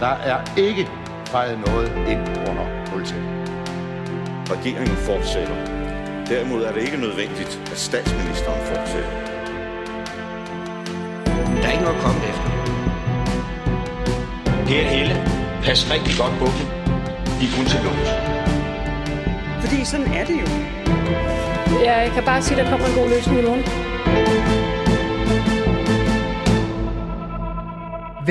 Der er ikke fejret noget ind under politiet. Regeringen fortsætter. Derimod er det ikke nødvendigt, at statsministeren fortsætter. Der er ikke noget at komme efter. Per Helle, pas rigtig godt på dem. De er kun til lås. Fordi sådan er det jo. Ja, jeg kan bare sige, at der kommer en god løsning i morgen.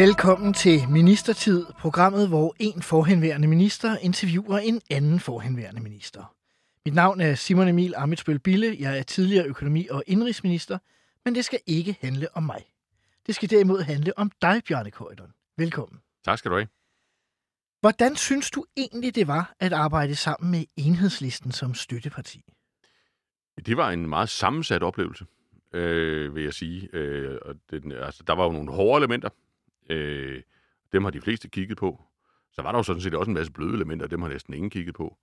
Velkommen til Ministertid, programmet, hvor en forhenværende minister interviewer en anden forhenværende minister. Mit navn er Simon Emil Amitsbøl Bille. Jeg er tidligere økonomi- og indrigsminister, men det skal ikke handle om mig. Det skal derimod handle om dig, Bjarne Køjderen. Velkommen. Tak skal du have. Hvordan synes du egentlig, det var at arbejde sammen med Enhedslisten som støtteparti? Det var en meget sammensat oplevelse, øh, vil jeg sige. Øh, og den, altså, der var jo nogle hårde elementer. Øh, dem har de fleste kigget på. Så var der jo sådan set også en masse bløde elementer, og dem har næsten ingen kigget på.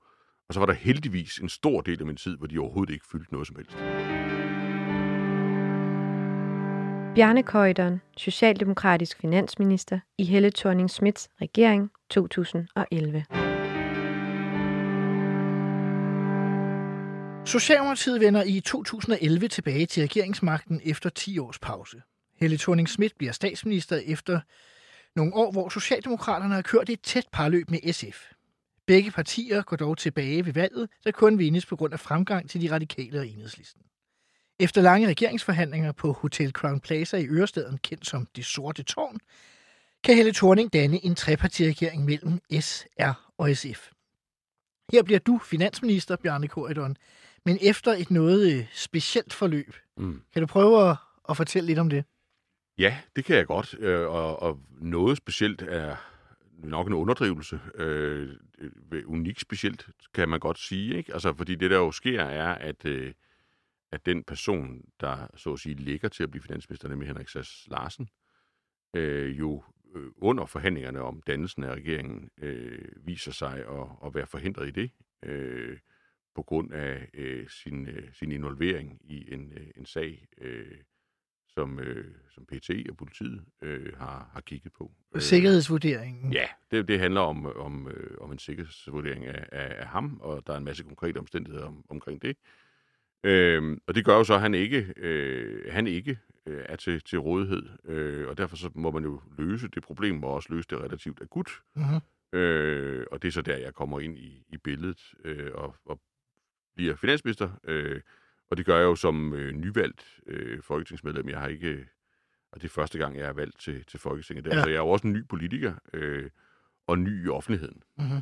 Og så var der heldigvis en stor del af min tid, hvor de overhovedet ikke fyldte noget som helst. Bjarne Køjderen, Socialdemokratisk finansminister i Helle thorning Smiths regering 2011. Socialdemokratiet vender i 2011 tilbage til regeringsmagten efter 10 års pause. Helle thorning Schmidt bliver statsminister efter nogle år, hvor Socialdemokraterne har kørt et tæt parløb med SF. Begge partier går dog tilbage ved valget, der kun vindes på grund af fremgang til de radikale og enhedslisten. Efter lange regeringsforhandlinger på Hotel Crown Plaza i Ørestaden, kendt som Det Sorte Tårn, kan Helle Thorning danne en trepartiregering mellem S, R og SF. Her bliver du finansminister, Bjarne Korydon, men efter et noget øh, specielt forløb. Mm. Kan du prøve at, at fortælle lidt om det? Ja, det kan jeg godt. Øh, og, og noget specielt er nok en underdrivelse. Øh, øh unik specielt, kan man godt sige. Ikke? Altså, fordi det, der jo sker, er, at, øh, at den person, der så at sige ligger til at blive finansminister, nemlig Henrik Sass Larsen, øh, jo øh, under forhandlingerne om dannelsen af regeringen øh, viser sig at, at være forhindret i det, øh, på grund af øh, sin, øh, sin involvering i en, øh, en sag, øh, som, øh, som PT og politiet øh, har, har kigget på. Sikkerhedsvurderingen? Ja, det, det handler om, om, øh, om en sikkerhedsvurdering af, af, af ham, og der er en masse konkrete omstændigheder om, omkring det. Øh, og det gør jo så, at han ikke, øh, han ikke øh, er til, til rådighed, øh, og derfor så må man jo løse det problem, og også løse det relativt akut. Mm-hmm. Øh, og det er så der, jeg kommer ind i, i billedet øh, og, og bliver finansminister. Øh, og det gør jeg jo som øh, nyvalgt øh, folketingsmedlem. Jeg har ikke... Og det er første gang, jeg er valgt til, til Folketinget. Der. Ja. Så jeg er jo også en ny politiker øh, og ny i offentligheden. Mm-hmm.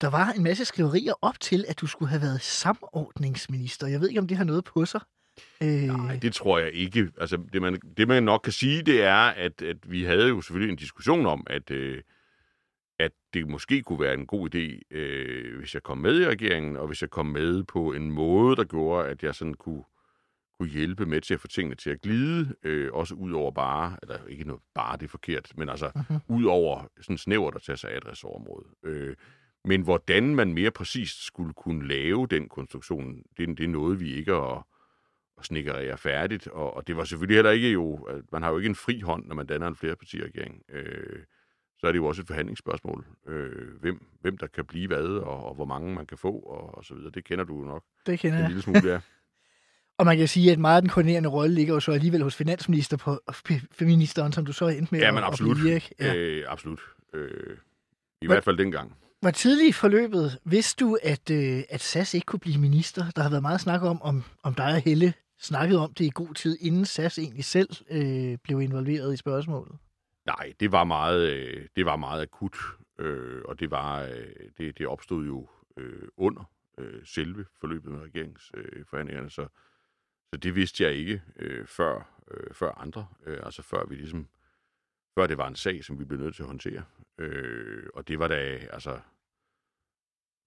Der var en masse skriverier op til, at du skulle have været samordningsminister. Jeg ved ikke, om det har noget på sig. Øh... Nej, det tror jeg ikke. Altså, det, man, det man nok kan sige, det er, at, at vi havde jo selvfølgelig en diskussion om, at, øh, at det måske kunne være en god idé, øh, hvis jeg kom med i regeringen, og hvis jeg kom med på en måde, der gjorde, at jeg sådan kunne, kunne hjælpe med til at få tingene til at glide, øh, også ud over bare, eller ikke noget bare, det er forkert, men altså uh-huh. ud over sådan snævert at tage sig af et ressortområde. Øh, men hvordan man mere præcist skulle kunne lave den konstruktion, det, det er noget, vi ikke er og snikkerere færdigt. Og, og det var selvfølgelig heller ikke jo, man har jo ikke en fri hånd, når man danner en flerpartiregering. Øh, så er det jo også et forhandlingsspørgsmål. Øh, hvem, hvem der kan blive hvad, og, og hvor mange man kan få, og, og så videre. Det kender du jo nok. Det kender en jeg. lille smule, ja. og man kan sige, at meget af den koordinerende rolle ligger jo så alligevel hos finansminister på, ministeren, som du så er endt med ja, men at, absolut. at virke. Ja, øh, absolut. Øh, I Hvor, hvert fald dengang. Hvor tidligt i forløbet vidste du, at, øh, at SAS ikke kunne blive minister? Der har været meget snak om, om, om dig og Helle snakkede om det i god tid, inden SAS egentlig selv øh, blev involveret i spørgsmålet? Nej, det var meget, øh, det var meget akut, øh, og det var øh, det, det opstod jo øh, under øh, selve forløbet med regeringsforhandlingerne, øh, så, så det vidste jeg ikke øh, før, øh, før andre, øh, altså før vi ligesom, før det var en sag, som vi blev nødt til at håndtere. Øh, og det var da, altså,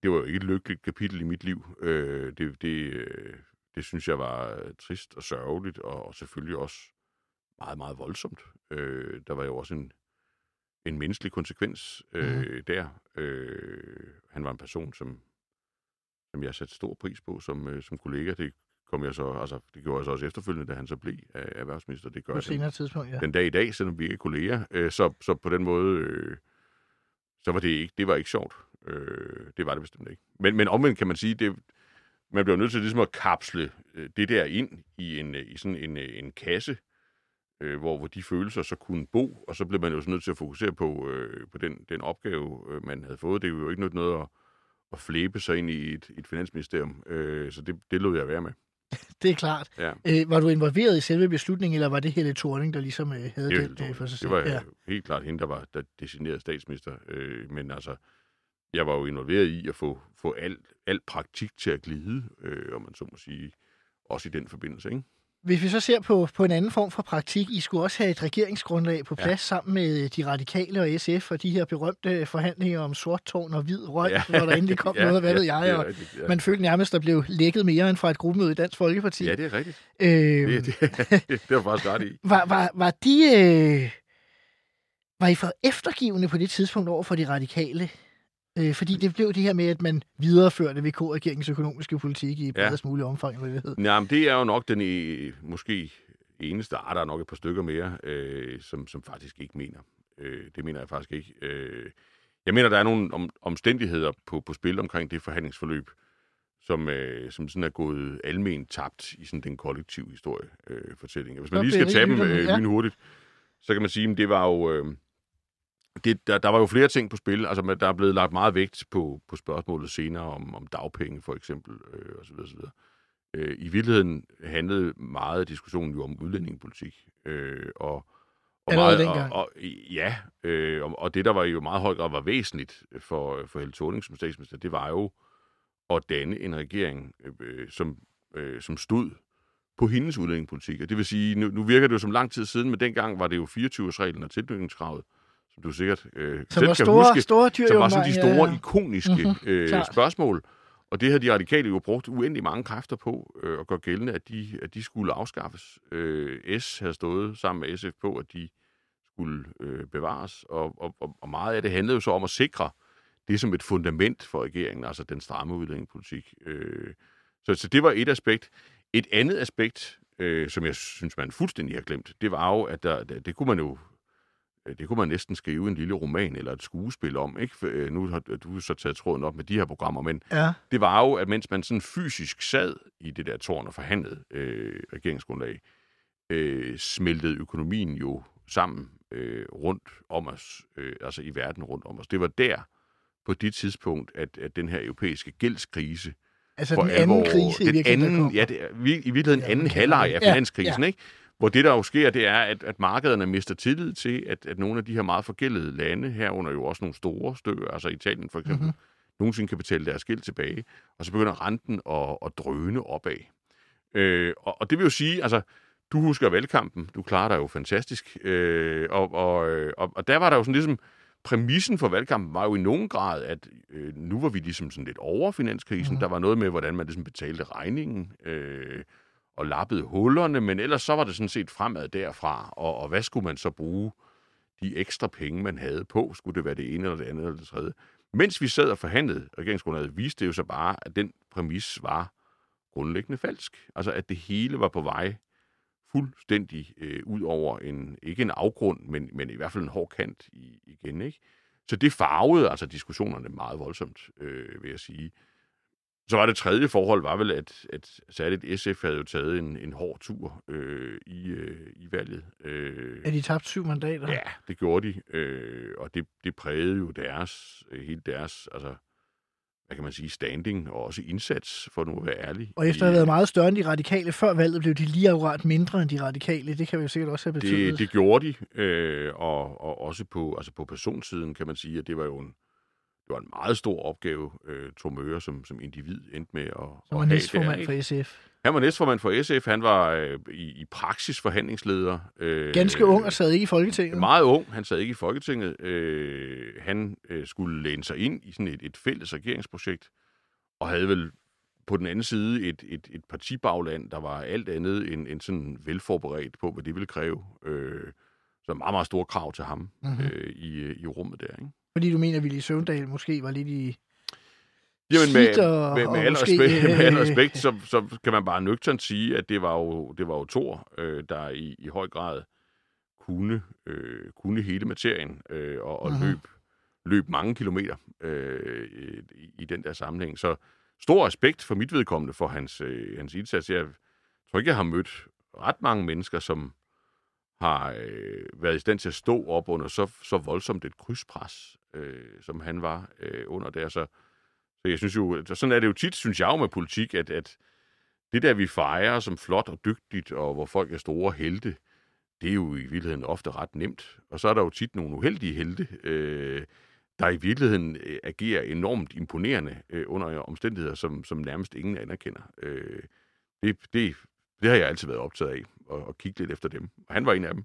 det var jo ikke et lykkeligt kapitel i mit liv. Øh, det, det, øh, det synes jeg var øh, trist og sørgeligt, og, og selvfølgelig også meget, meget voldsomt. Øh, der var jo også en, en menneskelig konsekvens øh, mm. der. Øh, han var en person, som, som jeg satte stor pris på som, øh, som kollega. Det kom jeg så, altså, det gjorde jeg så også efterfølgende, da han så blev øh, erhvervsminister. Det gør På den, senere tidspunkt, ja. den dag i dag, selvom vi ikke er kolleger. Øh, så, så på den måde, øh, så var det ikke, det var ikke sjovt. Øh, det var det bestemt ikke. Men, men omvendt kan man sige, det, man bliver nødt til ligesom at kapsle øh, det der ind i, en, øh, i sådan en, en kasse, øh, hvor, hvor de følelser så kunne bo, og så blev man jo så nødt til at fokusere på, øh, på den, den opgave, øh, man havde fået. Det er jo ikke noget, noget at, at flæbe sig ind i et, et finansministerium, øh, så det, det lod jeg være med. Det er klart. Ja. Øh, var du involveret i selve beslutningen, eller var det Helle Thorning, der ligesom øh, havde Det, den øh, for sig det selv? var ja. ja. helt klart hende, der var der designeret statsminister. Øh, men altså, jeg var jo involveret i at få, få alt, alt praktik til at glide, øh, om man så må sige, også i den forbindelse. Ikke? Hvis vi så ser på, på en anden form for praktik, I skulle også have et regeringsgrundlag på plads ja. sammen med de radikale og SF og de her berømte forhandlinger om sort tårn og hvid røg, ja. hvor der endelig kom ja, noget, hvad ja, ved jeg, og rigtigt, ja. man følte nærmest, der blev lækket mere end fra et gruppemøde i Dansk Folkeparti. Ja, det er rigtigt. Øh, Det, det, det var faktisk ret i. var, var, var de... Øh, var I for eftergivende på det tidspunkt over for de radikale? Øh, fordi det blev det her med, at man videreførte VK-regeringens økonomiske politik i bredest mulig omfang. Nej, men det er jo nok den øh, måske eneste, ah, der er nok et par stykker mere, øh, som, som faktisk ikke mener. Øh, det mener jeg faktisk ikke. Øh, jeg mener, der er nogle om, omstændigheder på, på spil omkring det forhandlingsforløb, som, øh, som sådan er gået almen tabt i sådan den kollektive historie øh, fortælling. Hvis man lige skal tage dem øh, ja. lynhurtigt, så kan man sige, at det var jo... Øh, det, der, der var jo flere ting på spil. Altså, der er blevet lagt meget vægt på, på spørgsmålet senere om, om dagpenge, for eksempel, øh, osv. osv. Øh, I virkeligheden handlede meget af diskussionen jo om udlændingepolitik. Øh, og, og, meget, dengang. og, og, ja, øh, og, og det, der var jo meget høj grad var væsentligt for, for Helle Thorning som statsminister, det var jo at danne en regering, øh, som, øh, som stod på hendes udlændingepolitik. Og det vil sige, nu, nu virker det jo som lang tid siden, men dengang var det jo 24-årsreglen og tilknytningskravet, som du sikkert øh, Som selv kan store, huske, store dyr som var sådan de store, ja, ja. ikoniske Mhm, øh, klart. spørgsmål. Og det har de radikale jo brugt uendelig mange kræfter på øh, at gøre gældende, at de, at de skulle afskaffes. Øh, S havde stået sammen med SF på, at de skulle øh, bevares, og, og, og- meget af det handlede jo så om at sikre det som et fundament for regeringen, altså den stramme udlændingepolitik. Øh, så, så det var et aspekt. Et andet aspekt, øh, som jeg synes, man fuldstændig har glemt, det var jo, at der, det, kunne man jo det kunne man næsten skrive en lille roman eller et skuespil om. Ikke? Øh, nu har du så taget tråden op med de her programmer, men Ja. det var jo, at mens man sådan fysisk sad i det der tårn og forhandlede øh, regeringsgrundlag, øh, smeltede økonomien jo sammen øh, rundt om os, øh, altså i verden rundt om os. Det var der, på det tidspunkt, at, at den her europæiske gældskrise Altså for den anden alvor, krise i den virkeligheden, anden, ja, det er i virkeligheden Ja, anden halvleg af finanskrisen, ja. ikke? Hvor det, der jo sker, det er, at, at markederne mister tillid til, at, at nogle af de her meget forgældede lande, herunder jo også nogle store stykker, altså Italien for eksempel, Mhm. mm-hmm. nogensinde kan betale deres gæld tilbage, og så begynder renten at, at drøne opad. Øh, og, og det vil jo sige, altså, du husker valgkampen, du klarer dig jo fantastisk, øh, og, og, øh, og, og der var der jo sådan ligesom, præmissen for valgkampen var jo i nogen grad, at øh, nu var vi ligesom sådan lidt over finanskrisen. Mhm. Der var noget med, hvordan man ligesom betalte regningen øh, og lappede hullerne, men ellers så var det sådan set fremad derfra. Og, og hvad skulle man så bruge de ekstra penge, man havde på? Skulle det være det ene eller det andet eller det tredje? Mens vi sad og forhandlede regeringsgrundlaget, viste det jo så bare, at den præmis var grundlæggende falsk. Altså at det hele var på vej fuldstændig øh, ud over en, ikke en afgrund, men, men i hvert fald en hård kant i, igen. Ikke? Så det farvede altså diskussionerne meget voldsomt, øh, vil jeg sige. Så var det tredje forhold, var vel, at, at særligt SF havde jo taget en, en hård tur øh, i, øh, i valget. Øh, Er de tabt syv mandater? Ja, det gjorde de, øh, og det, det prægede jo deres, øh, hele deres, altså, hvad kan man sige, standing og også indsats, for nu at være ærlig. Og efter at have været meget større end de radikale før valget, blev de lige akkurat mindre end de radikale. Det kan vi jo sikkert også have betydet. Det, det gjorde de, øh, og, og også på, altså på personsiden kan man sige, at det var jo en, det var en meget stor opgave, øh, Thor Møre som, som individ endte med at, Som at have næstformand for SF. Han var næstformand for SF, han var øh, i, i praksis forhandlingsleder. Øh, Ganske ung og sad ikke i Folketinget. Meget ung, han sad ikke i Folketinget. Øh, han øh, skulle læne sig ind i sådan et, et fælles regeringsprojekt, og havde vel på den anden side et, et, et partibagland, der var alt andet end, end sådan velforberedt på, hvad det ville kræve. Øh, så meget, meget store krav til ham Mhm. øh, i, i rummet der. Ikke? Fordi du mener, at Willy Søvndal måske var lidt i... Jamen med, og- med, med, og al måske, respekt, med al respekt så, så kan man bare nøgternt sige, at det var jo, det var jo Thor, øh, der i, i høj grad kunne, øh, kunne hele materien øh, og, og Mhm. løb, løb mange kilometer øh, i, i den der sammenhæng. Så stor respekt for mit vedkommende for hans, øh, hans indsats. Jeg tror ikke, jeg har mødt ret mange mennesker, som har øh, været i stand til at stå op under så, så voldsomt et krydspres, øh, som han var øh, under der. Så, så jeg synes jo, sådan er det jo tit, synes jeg jo med politik, at, at det der, vi fejrer som flot og dygtigt, og hvor folk er store helte, det er jo i virkeligheden ofte ret nemt. Og så er der jo tit nogle uheldige helte, øh, der i virkeligheden øh, agerer enormt imponerende øh, under omstændigheder, som, som nærmest ingen anerkender. Øh, det, det, det har jeg altid været optaget af, at, at kigge lidt efter dem. Og han var en af dem.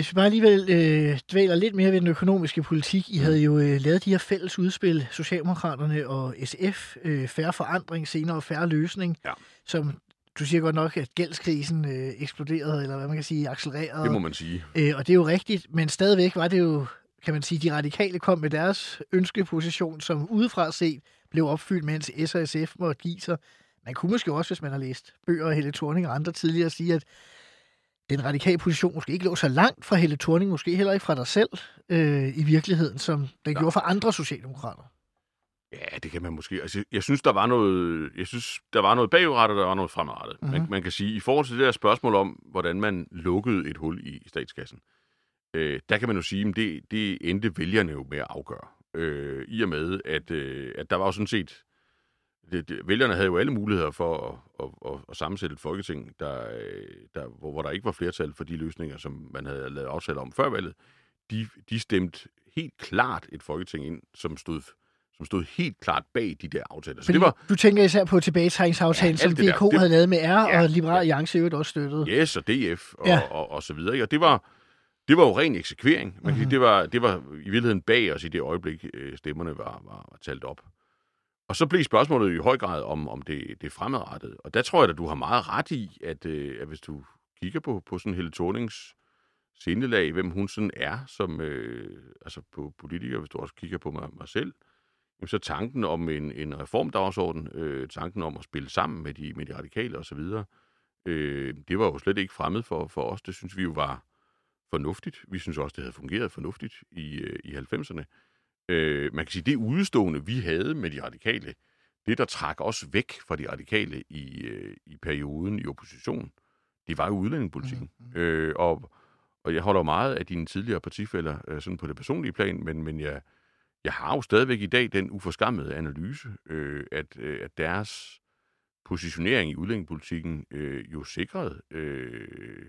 Hvis vi bare alligevel øh, dvæler lidt mere ved den økonomiske politik. I havde jo øh, lavet de her fælles udspil, Socialdemokraterne og SF, øh, færre forandring, senere færre løsning, Ja. som du siger godt nok, at gældskrisen øh, eksploderede, eller hvad man kan sige, accelererede. Det må man sige. Øh, og det er jo rigtigt, men stadigvæk var det jo, kan man sige, de radikale kom med deres ønskeposition, som udefra set blev opfyldt, mens S og SF måtte give sig. Man kunne måske også, hvis man har læst bøger af Helle Thorning og andre tidligere, sige, at den radikale position måske ikke lå så langt fra Helle Thorning, måske heller ikke fra dig selv øh, i virkeligheden, som den gjorde for andre socialdemokrater. Ja, det kan man måske. Altså, jeg synes, der var noget, jeg synes, der var noget bagudrettet, og der var noget fremadrettet. Mm-hmm. Man, Mhm. man kan sige, i forhold til det der spørgsmål om, hvordan man lukkede et hul i statskassen, øh, der kan man jo sige, at det, det endte vælgerne jo med at afgøre. Øh, I og med, at, øh, at der var jo sådan set, det, det, vælgerne havde jo alle muligheder for at, at, at, at sammensætte et folketing, der, øh, der, hvor, hvor der ikke var flertal for de løsninger, som man havde lavet aftaler om før valget. De, de stemte helt klart et folketing ind, som stod som stod helt klart bag de der aftaler. Så Fordi det var, Du tænker især på tilbagetrækningsaftalen, Ja, som DK der. Det- havde lavet med R, Ja, og Liberal ja. Alliance øvrigt også støttede. Yes, og DF og, Ja. ja. og, og så videre. ikke? Og det var, det var jo ren eksekvering. Man kan Mhm. sige, det, var, det var i virkeligheden bag os i det øjeblik, øh, stemmerne var, var, var talt op. Og så blev spørgsmålet i høj grad om, om det, det fremadrettede. Og der tror jeg, at du har meget ret i, at, øh, at hvis du kigger på, på sådan hele Thornings sindelag, hvem hun sådan er som øh, altså på politiker, hvis du også kigger på mig, mig selv, jamen så tanken om en, en reformdagsorden, øh, tanken om at spille sammen med de, med de radikale osv., øh, det var jo slet ikke fremmed for, for os. Det synes vi jo var fornuftigt. Vi synes også, det havde fungeret fornuftigt i, øh, i 90'erne. Øh, man kan sige, det udstående, vi havde med de radikale, det, der trak os væk fra de radikale i, øh, i perioden i opposition, det var jo udlændingepolitikken. Mm-hmm. Øh, og, og jeg holder meget af dine tidligere partifælder øh, sådan på det personlige plan, men, men jeg, jeg har jo stadigvæk i dag den uforskammede analyse, øh, at, øh, at deres positionering i udlændingepolitikken øh, jo sikrede øh,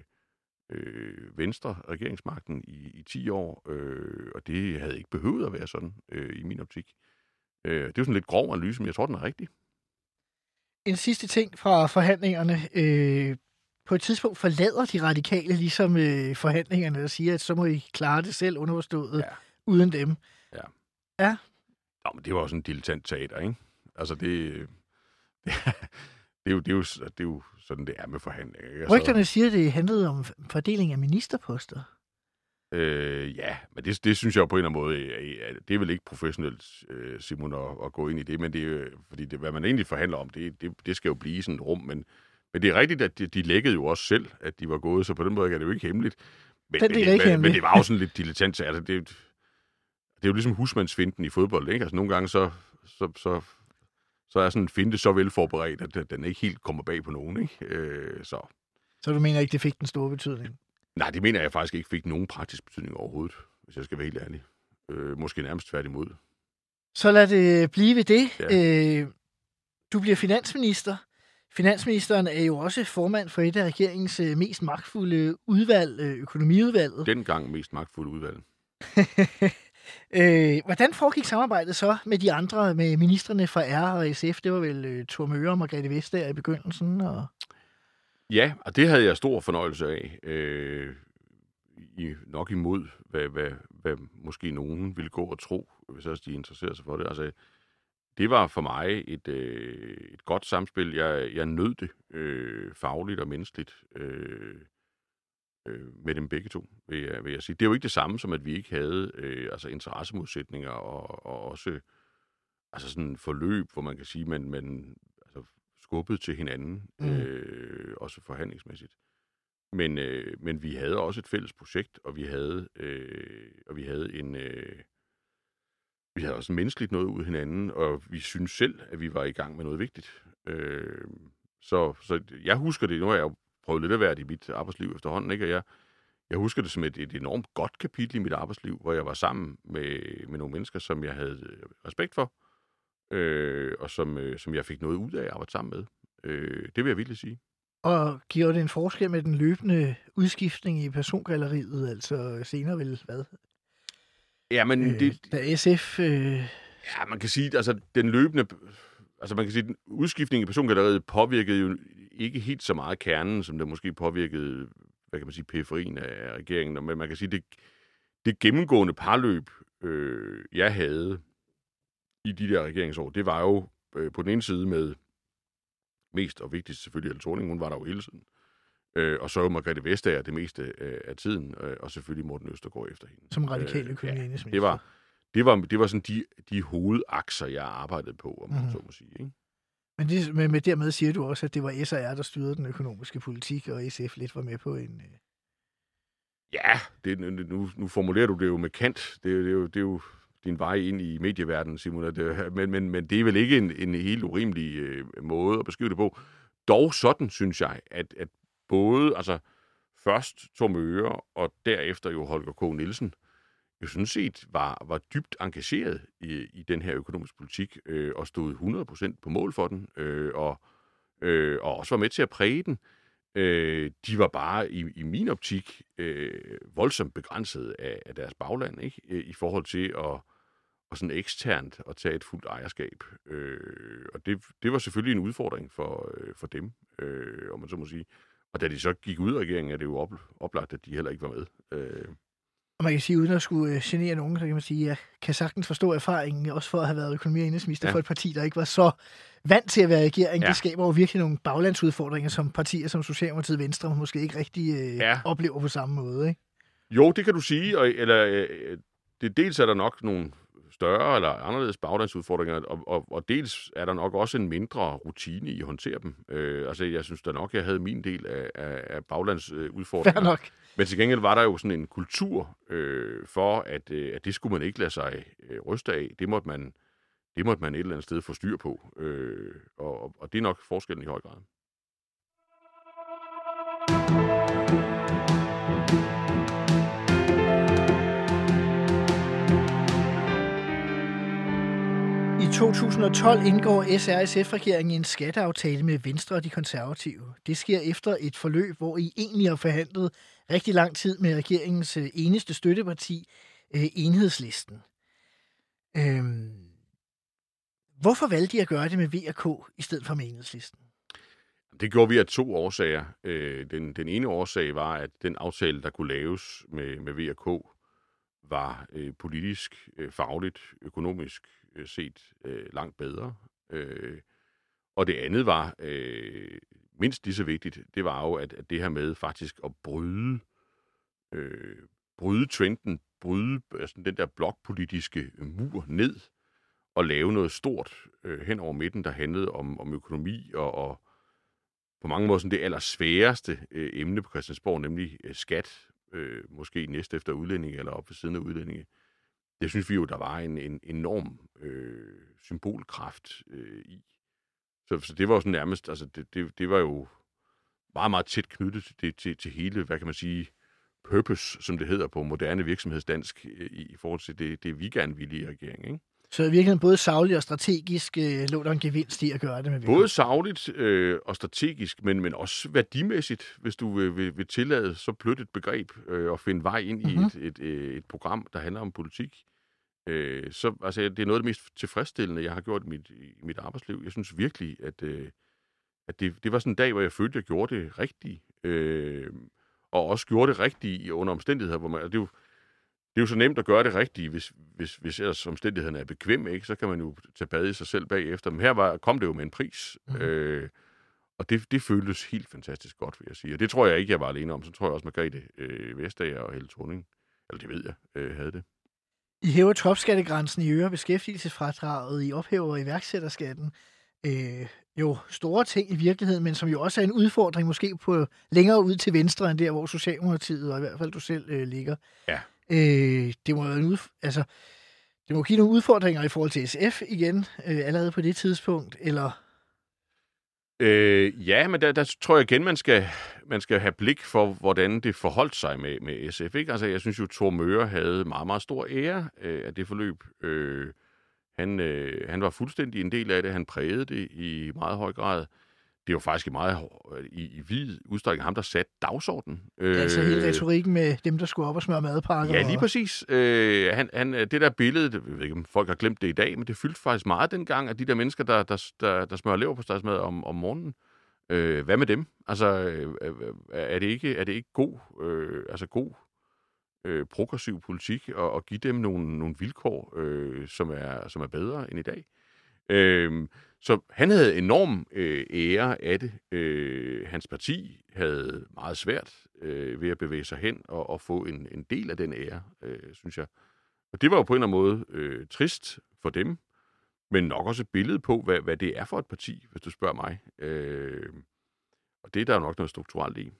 øh, Venstre regeringsmagten i, i 10 år, øh, og det havde ikke behøvet at være sådan øh, i min optik. Øh, det er jo sådan lidt grov analyse, men jeg tror, den er rigtig. En sidste ting fra forhandlingerne. Øh, på et tidspunkt forlader de radikale ligesom øh, forhandlingerne og siger, at så må I klare det selv underforstået ja. Ja. uden dem. Nå, men det var jo sådan en dilettant teater, ikke? Altså, det, det, er jo, det, er jo, det er jo sådan, det er med forhandlinger. Ikke? Altså, Rygterne siger, at det handlede om fordeling af ministerposter. Øh, ja, men det, det synes jeg på en eller anden måde, øh, øh, det er vel ikke professionelt, øh, Simon, at, at gå ind i det, men det er fordi det, hvad man egentlig forhandler om, det, det, det skal jo blive sådan et rum, men, men det er rigtigt, at de, de lækkede jo også selv, at de var gået, så på den måde er det jo ikke hemmeligt. Men, Den men, ikke men, hemmelig. men det var jo sådan lidt dilettant, så altså, det, det er jo ligesom husmandsfinden i fodbold, ikke? Altså nogle gange så, så, så, så er sådan en finte så velforberedt, at den ikke helt kommer bag på nogen, ikke? Øh, så Så du mener ikke, det fik den store betydning? Nej, det mener jeg faktisk ikke fik nogen praktisk betydning overhovedet, hvis jeg skal være helt ærlig. Øh, måske nærmest tværtimod. Så lad det blive ved det. Ja. Øh, du bliver finansminister. Finansministeren er jo også formand for et af regeringens øh, mest magtfulde udvalg, øh, økonomiudvalget. Dengang mest magtfulde udvalg. øh, hvordan foregik samarbejdet så med de andre, med ministerne fra R og SF? Det var vel øh, Thor Møre og Margrethe Vestager i begyndelsen. Og... Ja, og det havde jeg stor fornøjelse af. Øh, i, nok imod, hvad, hvad, hvad måske nogen ville gå og tro, hvis også de interesserede sig for det. Altså, det var for mig et, øh, et godt samspil. Jeg, jeg nød det øh, fagligt og menneskeligt øh, øh, med dem begge to, vil jeg, vil jeg sige. Det er jo ikke det samme som, at vi ikke havde øh, altså interessemodsætninger og, og også altså sådan forløb, hvor man kan sige, man, man altså, skubbede til hinanden, Mm. øh, også forhandlingsmæssigt. Men, øh, men vi havde også et fælles projekt, og vi havde, øh, og vi havde en... Øh, vi havde også menneskeligt noget ud af hinanden, og vi synes selv, at vi var i gang med noget vigtigt. Øh, så, så jeg husker det, nu har jeg jo prøvet lidt at være det i mit arbejdsliv efterhånden, ikke? og jeg, jeg husker det som et, et enormt godt kapitel i mit arbejdsliv, hvor jeg var sammen med, med nogle mennesker, som jeg havde øh, respekt for, øh, og som, øh, som jeg fik noget ud af at arbejde sammen med. Øh, det vil jeg virkelig sige. Og giver det en forskel med den løbende udskiftning i persongalleriet, altså senere vel hvad? Ja, men Øh, det, da SF... Øh, Ja, man kan sige, altså den løbende, altså man kan sige, den udskiftning i persongalleriet påvirkede jo ikke helt så meget kernen, som det måske påvirkede, hvad kan man sige, periferien af regeringen. Men man kan sige, det, det gennemgående parløb, øh, jeg havde i de der regeringsår, det var jo øh, på den ene side med mest og vigtigst selvfølgelig Helle Thorning, hun var der jo hele tiden. Øh, og så jo Margrethe Vestager det meste øh, af tiden, øh, og selvfølgelig Morten Østergaard efter hende. som radikal Øh, ja, det var, det var, det var sådan de, de hovedakser, jeg arbejdede på, om man Mhm. så må sige. Ikke? Men, det, men med dermed siger du også, at det var SR, der styrede den økonomiske politik, og SF lidt var med på en... Øh, Ja, det, nu, nu formulerer du det jo med kant. Det, er jo- det, er, jo, det er jo din vej ind i medieverdenen, Simon. Det, men, men, men det er vel ikke en, en helt urimelig øh, måde at beskrive det på. Dog sådan, synes jeg, at, at både, altså først Tom Øre og derefter jo Holger K. Nielsen, jo sådan set var, var dybt engageret i, i den her økonomiske politik øh, og stod 100% på mål for den, øh, og, øh, og også var med til at præge den. Øh, de var bare i, i min optik øh, voldsomt begrænset af, af deres bagland, ikke? Øh, I forhold til at, og sådan eksternt at tage et fuldt ejerskab. Øh, og det, det var selvfølgelig en udfordring for, øh, for dem, øh, om man så må sige. Og da de så gik ud af regeringen, er det jo op, oplagt, at de heller ikke var med. Øh, og man kan sige, uden at skulle øh, genere nogen, så kan man sige, at jeg kan sagtens forstå erfaringen, også for at have været økonomi- og indenrigsminister Ja. for et parti, der ikke var så vant til at være i regering. Ja. Det skaber jo virkelig nogle baglandsudfordringer, som partier som Socialdemokratiet Venstre måske ikke rigtig øh, Ja. oplever på samme måde. Ikke? Jo, det kan du sige, og, eller øh, det, dels er der nok nogle større eller anderledes baglandsudfordringer, og, og, og dels er der nok også en mindre rutine i at håndtere dem. Øh, altså, jeg synes da nok, jeg havde min del af, af, af baglandsudfordringer. Fair nok. Men til gengæld var der jo sådan en kultur øh, for, at, øh, at det skulle man ikke lade sig øh, ryste af. Det måtte man, det måtte man et eller andet sted få styr på. Øh, og, og det er nok forskellen i høj grad. 2012 indgår SRSF-regeringen en skatteaftale med Venstre og de konservative. Det sker efter et forløb, hvor I egentlig har forhandlet rigtig lang tid med regeringens øh, eneste støtteparti, øh, Enhedslisten. Øhm, hvorfor valgte I at gøre det med VK i stedet for med Enhedslisten? Det gjorde vi af to årsager. Øh, den, den ene årsag var, at den aftale, der kunne laves med, med VK, var øh, politisk, øh, fagligt, økonomisk Øh, set øh, langt bedre. Øh, og det andet var, øh, mindst lige så vigtigt, det var jo, at, at det her med faktisk at bryde, øh, bryde trenden, bryde altså den der blokpolitiske mur ned, og lave noget stort øh, hen over midten, der handlede om, om økonomi og, og på mange måder sådan det allersværeste øh, emne på Christiansborg, nemlig øh, skat, øh, måske næst efter udlændinge eller op ved siden af udlændinge. Det synes vi jo, der var en, en enorm øh, symbolkraft øh, i. Så, så det var jo sådan nærmest, altså det, det, det var jo meget, meget tæt knyttet til, til, til, til hele, hvad kan man sige, purpose, som det hedder på moderne virksomhedsdansk, øh, i, i forhold til det, det vi gerne ville i regeringen. Ikke? Så i virkeligheden både savligt og strategisk øh, lå der en gevinst i at gøre det med. Både savligt øh, og strategisk, men, men også værdimæssigt, hvis du vil, vil, vil tillade så blødt et begreb øh, og finde vej ind Mhm. mm-hmm. i et, et, øh, et program, der handler om politik. Øh, så altså, det er noget af det mest tilfredsstillende, jeg har gjort i mit, i mit arbejdsliv. Jeg synes virkelig, at, øh, at det, det var sådan en dag, hvor jeg følte, at jeg gjorde det rigtigt. Øh, og også gjorde det rigtigt under omstændigheder, hvor man... Det er jo, det er jo så nemt at gøre det rigtige, hvis, hvis, hvis ellers omstændighederne er bekvemme, ikke? så kan man jo tage bad i sig selv bagefter. Men her var, kom det jo med en pris, mm. øh, og det, det føltes helt fantastisk godt, vil jeg sige. Og det tror jeg ikke, jeg var alene om. Så tror jeg også, Margrethe øh, Vestager og Helle Thorning, eller det ved jeg, øh, havde det. I hæver topskattegrænsen, I øger beskæftigelsesfradraget, I ophæver iværksætterskatten. Øh, jo store ting i virkeligheden, men som jo også er en udfordring måske på længere ud til venstre end der, hvor Socialdemokratiet, og i hvert fald du selv, øh, ligger. Ja. Øh, det må en udf- altså, det må give nogle udfordringer i forhold til SF igen, øh, allerede på det tidspunkt, eller... Øh, ja, men der, der tror jeg igen, man skal, man skal have blik for, hvordan det forholdt sig med, med SF. Ikke? Altså, jeg synes jo, Thor Møre havde meget, meget stor ære øh, af det forløb. Øh, han, øh, han var fuldstændig en del af det. Han prægede det i meget høj grad. Det var faktisk i meget i, i vid udstrækning ham, der satte dagsordenen. Øh, altså hele retorikken med dem, der skulle op og smøre madpakker. Ja, lige præcis. Øh, han, han, det der billede, jeg ved ikke, om folk har glemt det i dag, men det fyldte faktisk meget dengang, at de der mennesker, der, der, der, der smører lever på stadsmad om, om morgenen, øh, hvad med dem? Altså, øh, er det ikke, er det ikke god, øh, altså god øh, progressiv politik og, og give dem nogle, nogle vilkår, øh, som, er, som er bedre end i dag. Øh, så han havde enorm øh, ære af det. Øh, hans parti havde meget svært øh, ved at bevæge sig hen og, og få en, en del af den ære, øh, synes jeg. Og det var jo på en eller anden måde øh, trist for dem, men nok også et billede på, hvad, hvad det er for et parti, hvis du spørger mig. Øh, og det er der jo nok noget strukturelt i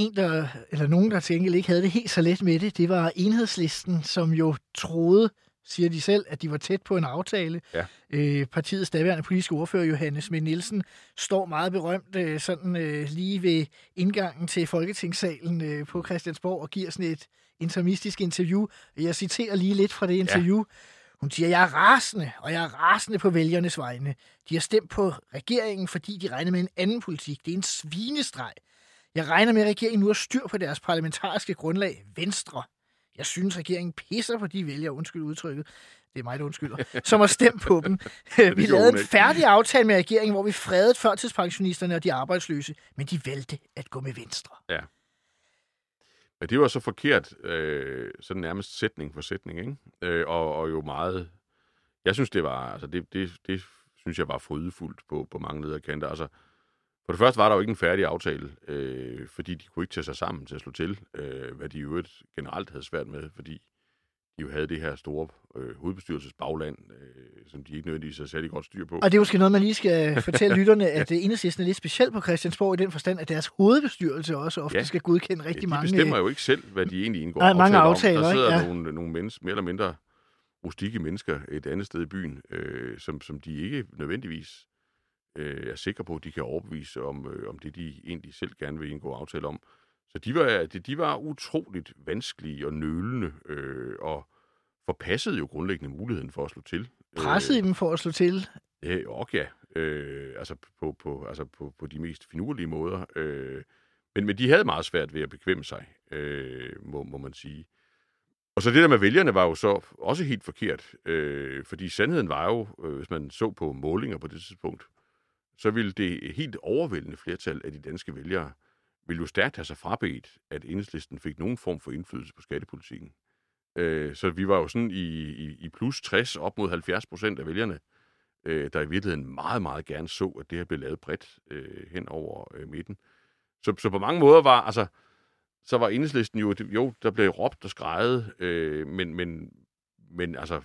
en, der, eller nogen, der til gengæld ikke havde det helt så let med det, det var enhedslisten, som jo troede, siger de selv, at de var tæt på en aftale. Ja. Øh, partiets daværende politiske ordfører, Johannes Smidt Nielsen, står meget berømt øh, sådan øh, lige ved indgangen til Folketingssalen øh, på Christiansborg og giver sådan et intermistisk interview. Jeg citerer lige lidt fra det interview. Ja. Hun siger, jeg er rasende, og jeg er rasende på vælgernes vegne. De har stemt på regeringen, fordi de regner med en anden politik. Det er en svinestreg. Jeg regner med, at regeringen nu har styr på deres parlamentariske grundlag, Venstre. Jeg synes, regeringen pisser på de vælgere, undskyld udtrykket, det er mig, der undskylder, som har stemt på dem. vi lavede en færdig aftale med regeringen, hvor vi fredede førtidspensionisterne og de arbejdsløse, men de valgte at gå med Venstre. Ja. Men det var så forkert, øh, sådan nærmest sætning for sætning, ikke? Øh, og, og jo meget... Jeg synes, det var... Altså, det, det, det synes jeg var frydefuldt på, på mange lederkanter. Altså, for det første var der jo ikke en færdig aftale, øh, fordi de kunne ikke tage sig sammen til at slå til, øh, hvad de jo generelt havde svært med, fordi de jo havde det her store øh, hovedbestyrelsesbagland, øh, som de ikke nødvendigvis havde særlig godt styr på. Og det er måske noget, man lige skal fortælle lytterne, at enhedslisten er lidt specielt på Christiansborg i den forstand, at deres hovedbestyrelse også ofte ja. skal godkende rigtig mange... de bestemmer jo ikke selv, hvad de egentlig indgår Nej, mange aftaler. Der sidder ja. nogle, nogle mennesker, mere eller mindre rustikke mennesker et andet sted i byen, øh, som, som de ikke nødvendigvis øh, er sikre på, at de kan overbevise om, øh, om det, de egentlig selv gerne vil indgå aftale om. Så de var, de, de var utroligt vanskelige og nølende, øh, og forpassede jo grundlæggende muligheden for at slå til. Pressede øh, dem for at slå til? Ja, og ja. Øh, altså, på, på, altså på, på de mest finurlige måder. Øh, men, men de havde meget svært ved at bekvemme sig, øh, må, må man sige. Og så det der med vælgerne var jo så også helt forkert, øh, fordi sandheden var jo, øh, hvis man så på målinger på det tidspunkt, så ville det helt overvældende flertal af de danske vælgere ville jo stærkt have sig frabedt, at enhedslisten fik nogen form for indflydelse på skattepolitikken. Øh, så vi var jo sådan i, i, i plus 60 op mod 70 procent af vælgerne, øh, der i virkeligheden meget, meget gerne så, at det her blev lavet bredt øh, hen over øh, midten. Så, så på mange måder var, altså, så var enhedslisten jo, jo, der blev råbt og skrejet, øh, men, men, men altså,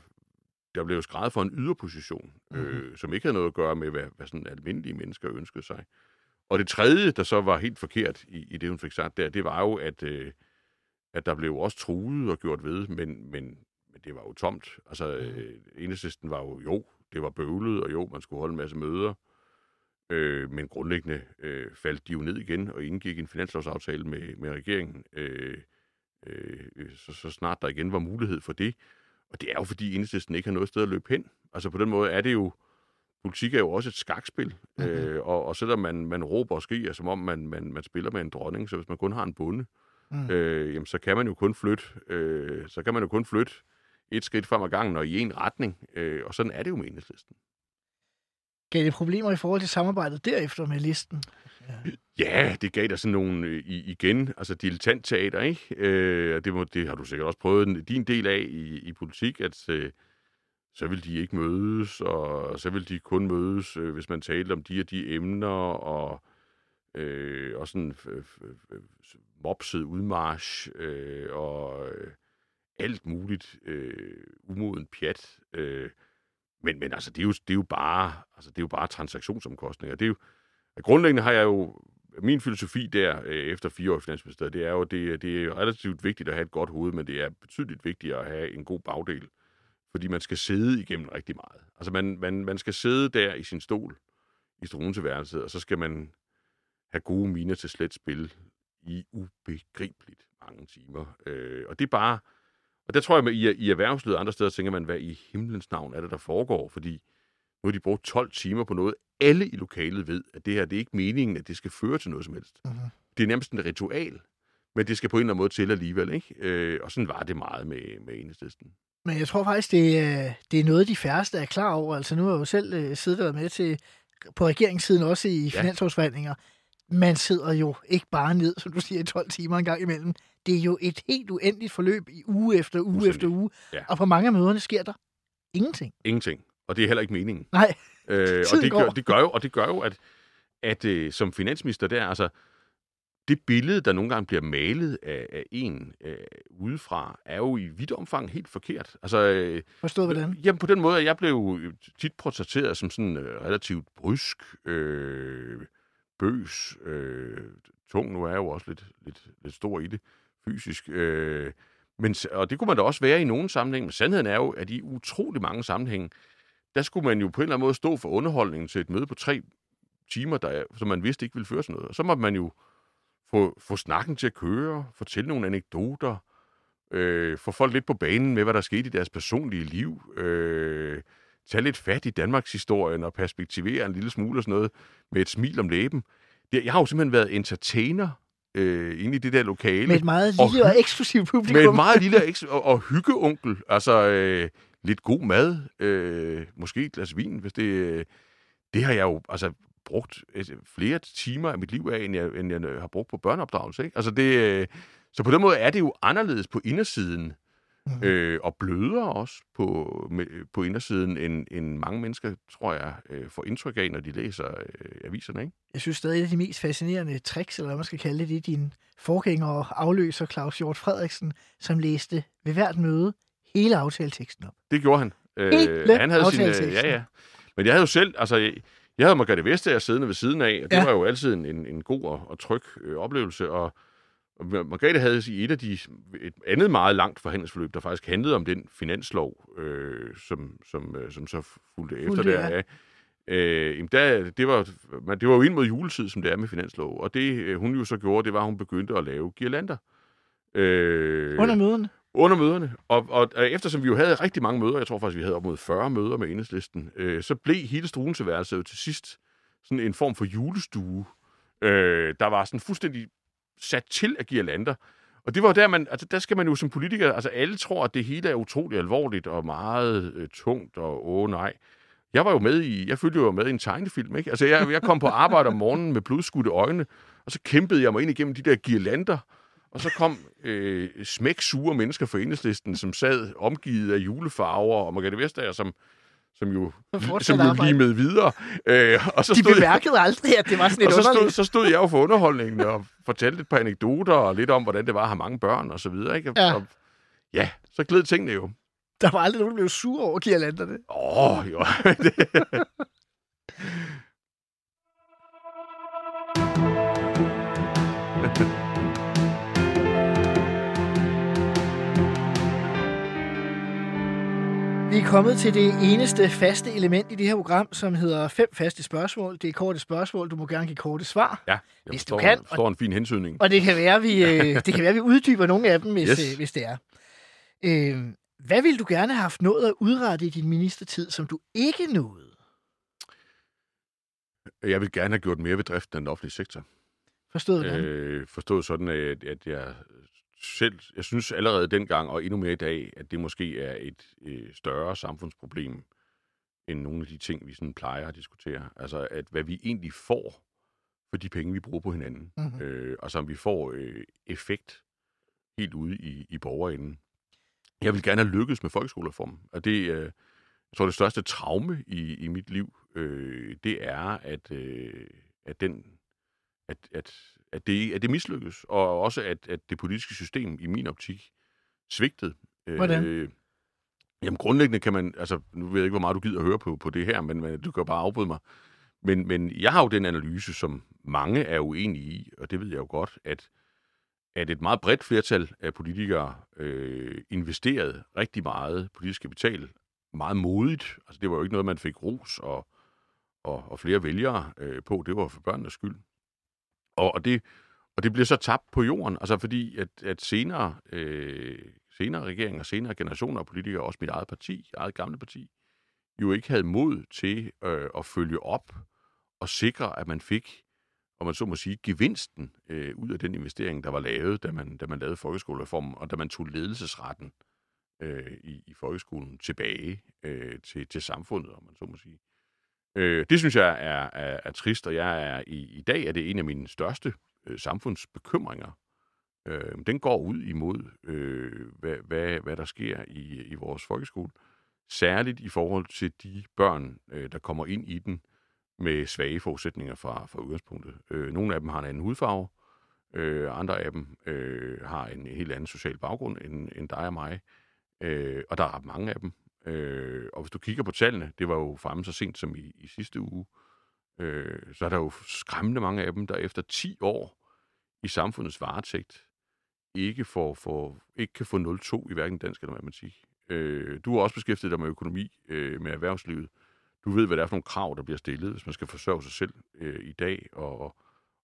der blev jo skrevet for en yderposition, mm-hmm. øh, som ikke havde noget at gøre med, hvad, hvad sådan almindelige mennesker ønskede sig. Og det tredje, der så var helt forkert i, i det, hun fik sagt der, det var jo, at, øh, at der blev også truet og gjort ved, men, men, men det var jo tomt. Altså, øh, enhedslisten var jo, jo, det var bøvlet, og jo, man skulle holde en masse møder, øh, men grundlæggende øh, faldt de jo ned igen og indgik en finanslovsaftale med, med regeringen, øh, øh, så, så snart der igen var mulighed for det. Og det er jo, fordi enhedslisten ikke har noget sted at løbe hen. Altså på den måde er det jo, politik er jo også et skakspil, mm-hmm. øh, og, og selvom man, man råber og skriger, som om man, man, man spiller med en dronning, så hvis man kun har en bonde, mm. øh, jamen, så kan man jo kun flytte, øh, så kan man jo kun flytte et skridt frem ad gangen og i en retning, øh, og sådan er det jo med enhedslisten. Gav det problemer i forhold til samarbejdet derefter med listen? Ja, ja det gav der sådan nogle, øh, igen, altså dilettantteater, ikke? Øh, det, må, det har du sikkert også prøvet din del af i, i politik, at øh, så vil de ikke mødes, og så vil de kun mødes, øh, hvis man talte om de og de emner, og, øh, og sådan øh, mopset udmarsch, øh, og øh, alt muligt øh, umoden pjat. Øh, men, men altså, det er, jo, det er jo bare, altså, det er jo bare transaktionsomkostninger. Det er jo, grundlæggende har jeg jo, min filosofi der, øh, efter fire år i Finansministeriet, det er jo, det, det er relativt vigtigt at have et godt hoved, men det er betydeligt vigtigere at have en god bagdel, fordi man skal sidde igennem rigtig meget. Altså, man, man, man skal sidde der i sin stol i struenseværelset, og så skal man have gode miner til slet spil i ubegribeligt mange timer. Øh, og det er bare, og der tror jeg, at i, i erhvervslivet og andre steder tænker man, hvad i himlens navn er det, der foregår? Fordi nu har de brugt 12 timer på noget. Alle i lokalet ved, at det her det er ikke meningen, at det skal føre til noget som helst. Uh-huh. Det er nærmest en ritual, men det skal på en eller anden måde til alligevel. Ikke? Øh, og sådan var det meget med, med enhedslisten. Men jeg tror faktisk, det er, det er noget, de færreste er klar over. Altså nu har jeg jo selv øh, siddet med til på regeringssiden også i ja. finanslovsforhandlinger. Man sidder jo ikke bare ned, som du siger, i 12 timer en gang imellem. Det er jo et helt uendeligt forløb i uge efter uge Usendig. efter uge. Ja. Og på mange af møderne sker der ingenting. Ingenting. Og det er heller ikke meningen. Nej, øh, og det gør, det gør jo, og det gør jo, at, at øh, som finansminister der, altså, det billede, der nogle gange bliver malet af, af en øh, udefra, er jo i vidt omfang helt forkert. Altså, øh, Forstået hvordan? Jamen på den måde, at jeg blev tit portrætteret som sådan øh, relativt brysk, øh, bøs, øh, tung. Nu er jeg jo også lidt, lidt, lidt stor i det fysisk. Øh, men, og det kunne man da også være i nogle sammenhænge. Men sandheden er jo, at i utrolig mange sammenhænge, der skulle man jo på en eller anden måde stå for underholdningen til et møde på tre timer, der, som man vidste ikke ville føre til noget. Og så måtte man jo få, få snakken til at køre, fortælle nogle anekdoter, øh, få folk lidt på banen med, hvad der skete i deres personlige liv, øh, tage lidt fat i Danmarks historien og perspektivere en lille smule og sådan noget med et smil om læben. Jeg har jo simpelthen været entertainer øh, inde i det der lokale. Med et meget lille og, og eksklusivt publikum. Med et meget lille og, og hyggeonkel. Altså øh, lidt god mad, øh, måske et glas vin, hvis det... det har jeg jo altså brugt øh, flere timer af mit liv af, end jeg, end jeg har brugt på børneopdragelse. Ikke? Altså det, øh, så på den måde er det jo anderledes på indersiden, mm. øh, og blødere også på, med, på indersiden, end, end mange mennesker, tror jeg, øh, får indtryk af, når de læser øh, aviserne. Ikke? Jeg synes stadig, at de mest fascinerende tricks, eller hvad man skal kalde det, din forgænger og afløser Claus Hjort Frederiksen, som læste ved hvert møde hele aftaleteksten op. Det gjorde han. Øh, han havde sin, øh, ja, ja. Men jeg havde jo selv, altså, jeg, jeg havde Margrethe Vestager siddende ved siden af, og det ja. var jo altid en, en, en god og, og tryg øh, oplevelse, og Margrethe havde i et af de, et andet meget langt forhandlingsforløb, der faktisk handlede om den finanslov, øh, som, som, øh, som så fulgte efter fulgte, der. Ja. Øh, jamen der, det, var, man, det var jo ind mod juletid, som det er med finanslov, og det øh, hun jo så gjorde, det var, at hun begyndte at lave girlander. Øh, Under møderne? Under møderne. Og, og, og eftersom vi jo havde rigtig mange møder, jeg tror faktisk, vi havde op mod 40 møder med enhedslisten, øh, så blev hele struenseværelset jo til sidst sådan en form for julestue, øh, der var sådan fuldstændig sat til at give lander. Og det var der, man, altså der skal man jo som politiker, altså alle tror, at det hele er utrolig alvorligt og meget øh, tungt, og åh nej. Jeg var jo med i, jeg følte jo med i en tegnefilm, ikke? Altså jeg, jeg kom på arbejde om morgenen med blodskudte øjne, og så kæmpede jeg mig ind igennem de der girlander, og så kom øh, smæksure mennesker fra enhedslisten, som sad omgivet af julefarver, og Margrethe Vestager, som som jo, som jo limede videre. Øh, og så De bemærkede jeg, aldrig, at det var sådan et og så stod, så stod jeg jo for underholdningen og fortalte et par anekdoter og lidt om, hvordan det var at have mange børn og så videre. Ikke? Ja. Og, ja, så gled tingene jo. Der var aldrig nogen, der blev sur over girlanderne. Åh, oh, jo. Vi er kommet til det eneste faste element i det her program, som hedder fem faste spørgsmål. Det er korte spørgsmål. Du må gerne give korte svar. Ja, hvis forstår, du kan. forstår en fin hensynning. Og det kan være, vi, øh, det kan være, vi uddyber nogle af dem, hvis, yes. øh, hvis det er. Øh, hvad vil du gerne have haft nået at udrette i din ministertid, som du ikke nåede? Jeg vil gerne have gjort mere ved driften af den offentlige sektor. Forstået Øh, forstået sådan, at, at jeg selv, jeg synes allerede dengang, og endnu mere i dag, at det måske er et øh, større samfundsproblem, end nogle af de ting, vi sådan plejer at diskutere. Altså, at hvad vi egentlig får for de penge, vi bruger på hinanden, mm-hmm. øh, og som vi får øh, effekt helt ude i, i borgerenden. Jeg vil gerne have lykkes med folkeskolereformen, og det, øh, jeg tror, det største traume i, i mit liv, øh, det er, at, øh, at den, at, at at det, at det mislykkes, og også at, at det politiske system i min optik svigtede Hvordan? Øh, jamen grundlæggende kan man, altså nu ved jeg ikke, hvor meget du gider at høre på, på det her, men, men du kan bare afbryde mig. Men, men jeg har jo den analyse, som mange er uenige i, og det ved jeg jo godt, at, at et meget bredt flertal af politikere øh, investerede rigtig meget politisk kapital, meget modigt. Altså det var jo ikke noget, man fik ros og, og, og flere vælgere øh, på. Det var for børnenes skyld. Og, og, det, og det bliver så tabt på jorden, altså fordi at, at senere, øh, senere regeringer, senere generationer af politikere, også mit eget parti, eget gamle parti, jo ikke havde mod til øh, at følge op og sikre, at man fik, om man så må sige, gevinsten øh, ud af den investering, der var lavet, da man, da man lavede folkeskolereformen, og da man tog ledelsesretten øh, i, i folkeskolen tilbage øh, til, til samfundet, om man så må sige. Øh, det synes jeg er, er, er trist, og jeg er i, i dag er det en af mine største øh, samfundsbekymringer. Øh, den går ud imod, øh, hvad, hvad, hvad der sker i, i vores folkeskole. Særligt i forhold til de børn, øh, der kommer ind i den med svage forudsætninger fra, fra udgangspunktet. Øh, nogle af dem har en anden hudfarve, øh, andre af dem øh, har en helt anden social baggrund end, end dig og mig. Øh, og der er mange af dem. Øh, og hvis du kigger på tallene, det var jo fremme så sent som i, i sidste uge, øh, så er der jo skræmmende mange af dem, der efter 10 år i samfundets varetægt ikke, får, får, ikke kan få 0,2 i hverken dansk eller matematik. Øh, du har også beskæftiget dig med økonomi, øh, med erhvervslivet. Du ved, hvad det er for nogle krav, der bliver stillet, hvis man skal forsørge sig selv øh, i dag og, og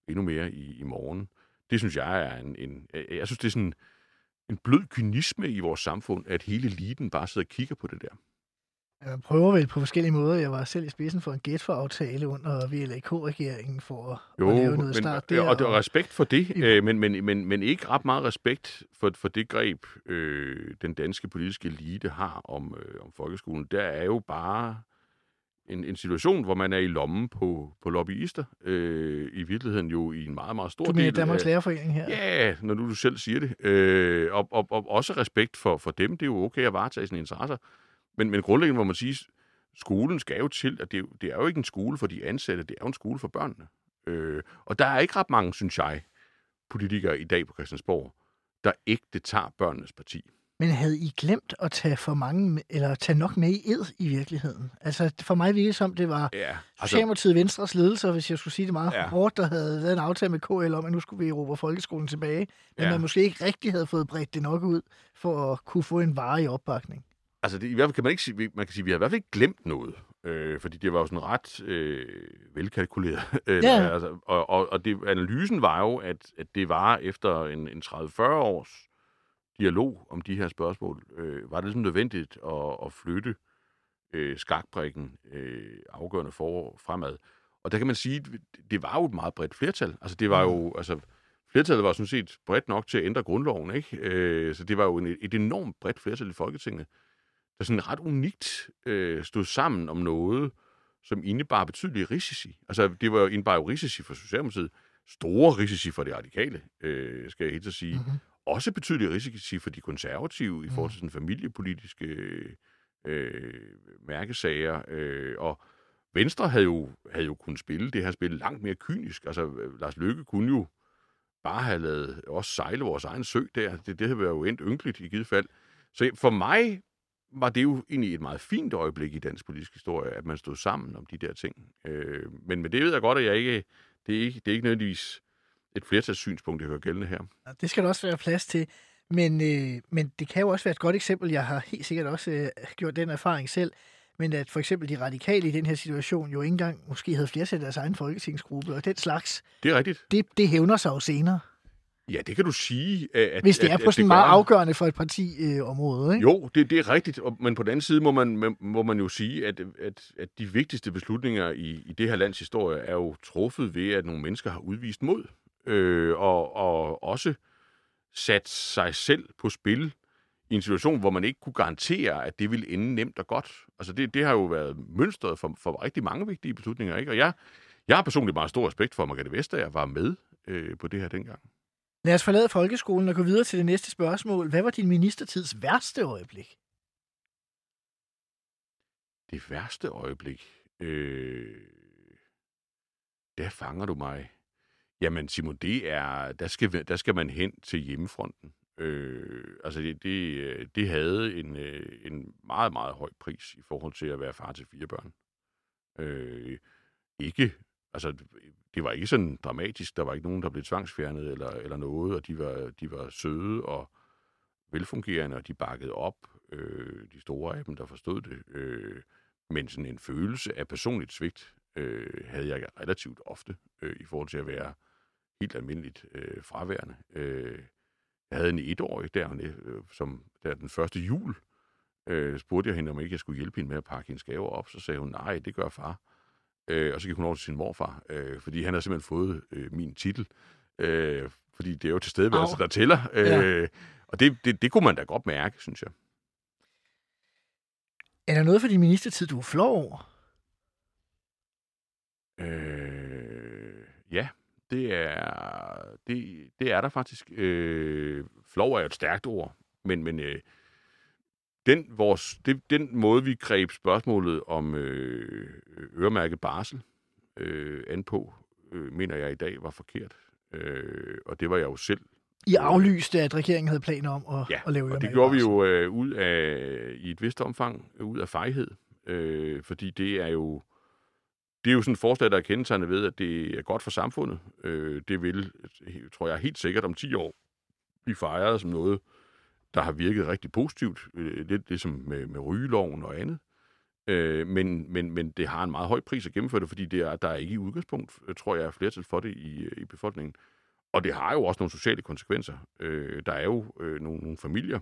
endnu mere i, i morgen. Det synes jeg er en, en... Jeg synes, det er sådan en blød kynisme i vores samfund, at hele eliten bare sidder og kigger på det der. Jeg prøver vel på forskellige måder. Jeg var selv i spidsen for en gæt-for-aftale under VLAK-regeringen for at, jo, at lave noget men, start der. Og, og respekt for det, I- øh, men, men, men, men ikke ret meget respekt for, for det greb, øh, den danske politiske elite har om, øh, om folkeskolen. Der er jo bare en, en situation, hvor man er i lommen på, på lobbyister. Øh, I virkeligheden jo i en meget, meget stor Du mener del Danmarks af, Lærerforening her? Ja, når nu du selv siger det. Øh, og, og, og også respekt for, for dem. Det er jo okay at varetage sine interesser. Men, men grundlæggende må man sige, skolen skal jo til, at det, det er jo ikke en skole for de ansatte, det er jo en skole for børnene. Øh, og der er ikke ret mange, synes jeg, politikere i dag på Christiansborg, der ægte tager børnenes parti. Men havde I glemt at tage for mange, eller tage nok med i ed i virkeligheden? Altså, for mig virkede det som, det var Ja, Socialdemokratiet Venstres ledelser, hvis jeg skulle sige det meget Ja. hårdt, der havde lavet en aftale med KL om, at nu skulle vi erobre folkeskolen tilbage. Men Ja. man måske ikke rigtig havde fået bredt det nok ud, for at kunne få en varig opbakning. Altså, det, i hvert fald kan man ikke sige, man kan sige, vi har i hvert fald ikke glemt noget. Øh, fordi det var jo sådan ret øh, velkalkuleret. Eller, Ja. altså, og og, og det, analysen var jo, at, at det var efter en, en 30-40 års dialog om de her spørgsmål, øh, var det ligesom nødvendigt at, at flytte øh, skakbrikken øh, afgørende for fremad. Og der kan man sige, det, var jo et meget bredt flertal. Altså, det var jo, altså, flertallet var sådan set bredt nok til at ændre grundloven, ikke? Øh, så det var jo en, et enormt bredt flertal i Folketinget, der sådan ret unikt øh, stod sammen om noget, som indebar betydelige risici. Altså, det var jo indebar jo risici for Socialdemokratiet, store risici for de radikale, øh, skal jeg helt at sige. Mm-hmm. Også betydelige risici for de konservative i forhold til sådan familiepolitiske øh, mærkesager. Øh, og Venstre havde jo, havde jo kunnet spille det her spil langt mere kynisk. Altså, øh, Lars Løkke kunne jo bare have lavet os sejle vores egen sø der. Det, det havde været jo endt ynkeligt i givet fald. Så for mig var det jo egentlig et meget fint øjeblik i dansk politisk historie, at man stod sammen om de der ting. Øh, men med det ved jeg godt, at jeg ikke, det, er ikke, det er ikke nødvendigvis et flertalssynspunkt, der gør gældende her. Det skal der også være plads til. Men, øh, men det kan jo også være et godt eksempel. Jeg har helt sikkert også øh, gjort den erfaring selv. Men at for eksempel de radikale i den her situation jo ikke engang måske havde flertal af deres egen folketingsgruppe, og den slags, Det er rigtigt. det, det hævner sig jo senere. Ja, det kan du sige. At, Hvis det er at, på at sådan gør. meget afgørende for et parti øh, område, ikke? Jo, det, det er rigtigt, og- men på den anden side må man, må man jo sige, at, at, at de vigtigste beslutninger i, i det her lands historie er jo truffet ved, at nogle mennesker har udvist mod, øh, og, og også sat sig selv på spil i en situation, hvor man ikke kunne garantere, at det ville ende nemt og godt. Altså det, det har jo været mønstret for, for rigtig mange vigtige beslutninger, ikke? Og jeg, jeg har personligt meget stor respekt for, at Margrethe Vestager var med øh, på det her dengang. Lad os forlade folkeskolen og gå videre til det næste spørgsmål. Hvad var din ministertids værste øjeblik? Det værste øjeblik, øh, der fanger du mig. Jamen Simon, det er, der skal, der skal man hen til hjemmefronten. Øh, altså, det, det, øh, det havde en, øh, en meget, meget høj pris i forhold til at være far til fire børn. Øh, ikke, altså, det var ikke sådan dramatisk. Der var ikke nogen, der blev tvangsfjernet eller, eller noget, og de var, de var søde og velfungerende, og de bakkede op. Øh, de store af dem, der forstod det. Øh, men sådan en følelse af personligt svigt øh, havde jeg relativt ofte øh, i forhold til at være helt almindeligt øh, fraværende. Øh, jeg havde en etårig der, øh, som der den første jul, øh, spurgte jeg hende, om ikke jeg skulle hjælpe hende med at pakke hendes gaver op. Så sagde hun, nej, det gør far. Øh, og så gik hun over til sin morfar, øh, fordi han har simpelthen fået øh, min titel. Øh, fordi det er jo til stede, altså, der tæller. Øh, ja. Og det, det, det kunne man da godt mærke, synes jeg. Er der noget for din ministertid, du er flov over? Øh, ja, det er, det, det er der faktisk. Øh, flov er et stærkt ord, men, men øh, den, vores, det, den måde, vi greb spørgsmålet om øh, øremærket barsel øh, an på, øh, mener jeg i dag var forkert. Øh, og det var jeg jo selv. I aflyste, at regeringen havde planer om at, ja, at lave og det gjorde vi jo øh, ud af, i et vist omfang, ud af fejhed. Øh, fordi det er jo det er jo sådan et forslag, der er kendetegnet ved, at det er godt for samfundet. Øh, det vil, tror jeg, helt sikkert om 10 år blive fejret som noget, der har virket rigtig positivt. Øh, lidt ligesom med, med rygeloven og andet. Øh, men, men, men det har en meget høj pris at gennemføre det, fordi det er, der er ikke i udgangspunkt, tror jeg, flertal for det i, i befolkningen. Og det har jo også nogle sociale konsekvenser. Øh, der er jo øh, nogle, nogle familier,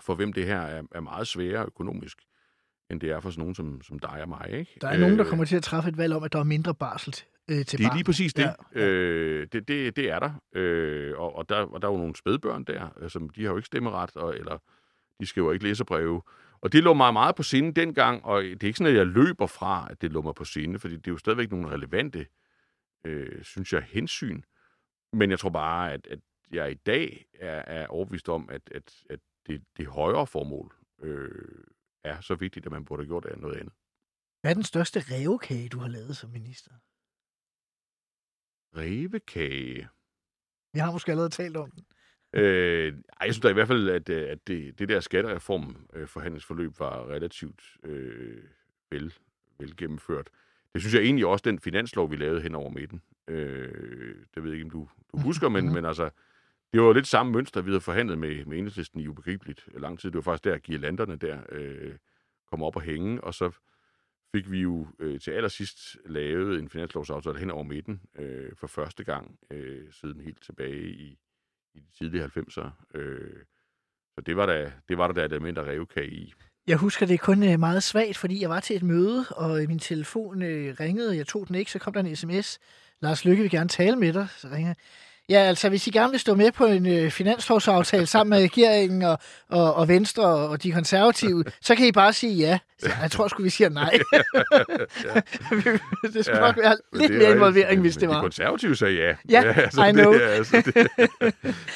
for hvem det her er, er meget sværere økonomisk, end det er for sådan nogen som, som dig og mig. Ikke? Der er øh, nogen, der kommer til at træffe et valg om, at der er mindre barsel øh, til Det er barn. lige præcis det. Ja. Øh, det, det, det er der. Øh, og, og der. Og der er jo nogle spædbørn der, øh, som de har jo ikke stemmeret, og, eller de skriver ikke læserbreve. Og det lå mig meget på sinde dengang, og det er ikke sådan, at jeg løber fra, at det lå mig på sinde, fordi det er jo stadigvæk nogle relevante, øh, synes jeg, hensyn. Men jeg tror bare, at, at jeg i dag er, er overbevist om, at, at, at det, det højere formål øh, er så vigtigt, at man burde have gjort af noget andet. Hvad er den største revkage, du har lavet som minister? Revekage. Vi har måske allerede talt om den. Øh, jeg synes da i hvert fald, at, øh, at det, det der skattereform øh, var relativt øh, vel, vel gennemført. Det synes jeg egentlig også, den finanslov, vi lavede hen over midten. Øh, det ved jeg ikke, om du, du husker, men, men altså, det var jo lidt samme mønster, vi havde forhandlet med, med enhedslisten i ubegribeligt lang tid. Det var faktisk der, at landerne der øh, kom op og hænge, og så fik vi jo øh, til allersidst lavet en finanslovsaftale hen over midten øh, for første gang øh, siden helt tilbage i, i de tidlige 90'ere. Øh, så det var der, det var der, der et element af revkage i. Jeg husker det kun øh, meget svagt, fordi jeg var til et møde, og øh, min telefon øh, ringede. Jeg tog den ikke, så kom der en sms. Lars Lykke vil gerne tale med dig. Så ringer Ja, altså hvis I gerne vil stå med på en øh, finanslovsaftale sammen med regeringen og, og, og Venstre og de konservative, så kan I bare sige ja. Så jeg tror sgu, vi siger nej. det skulle ja, nok være lidt mere involvering, hvis det var. De konservative sagde ja. Ja, altså, I know. Det, altså, det,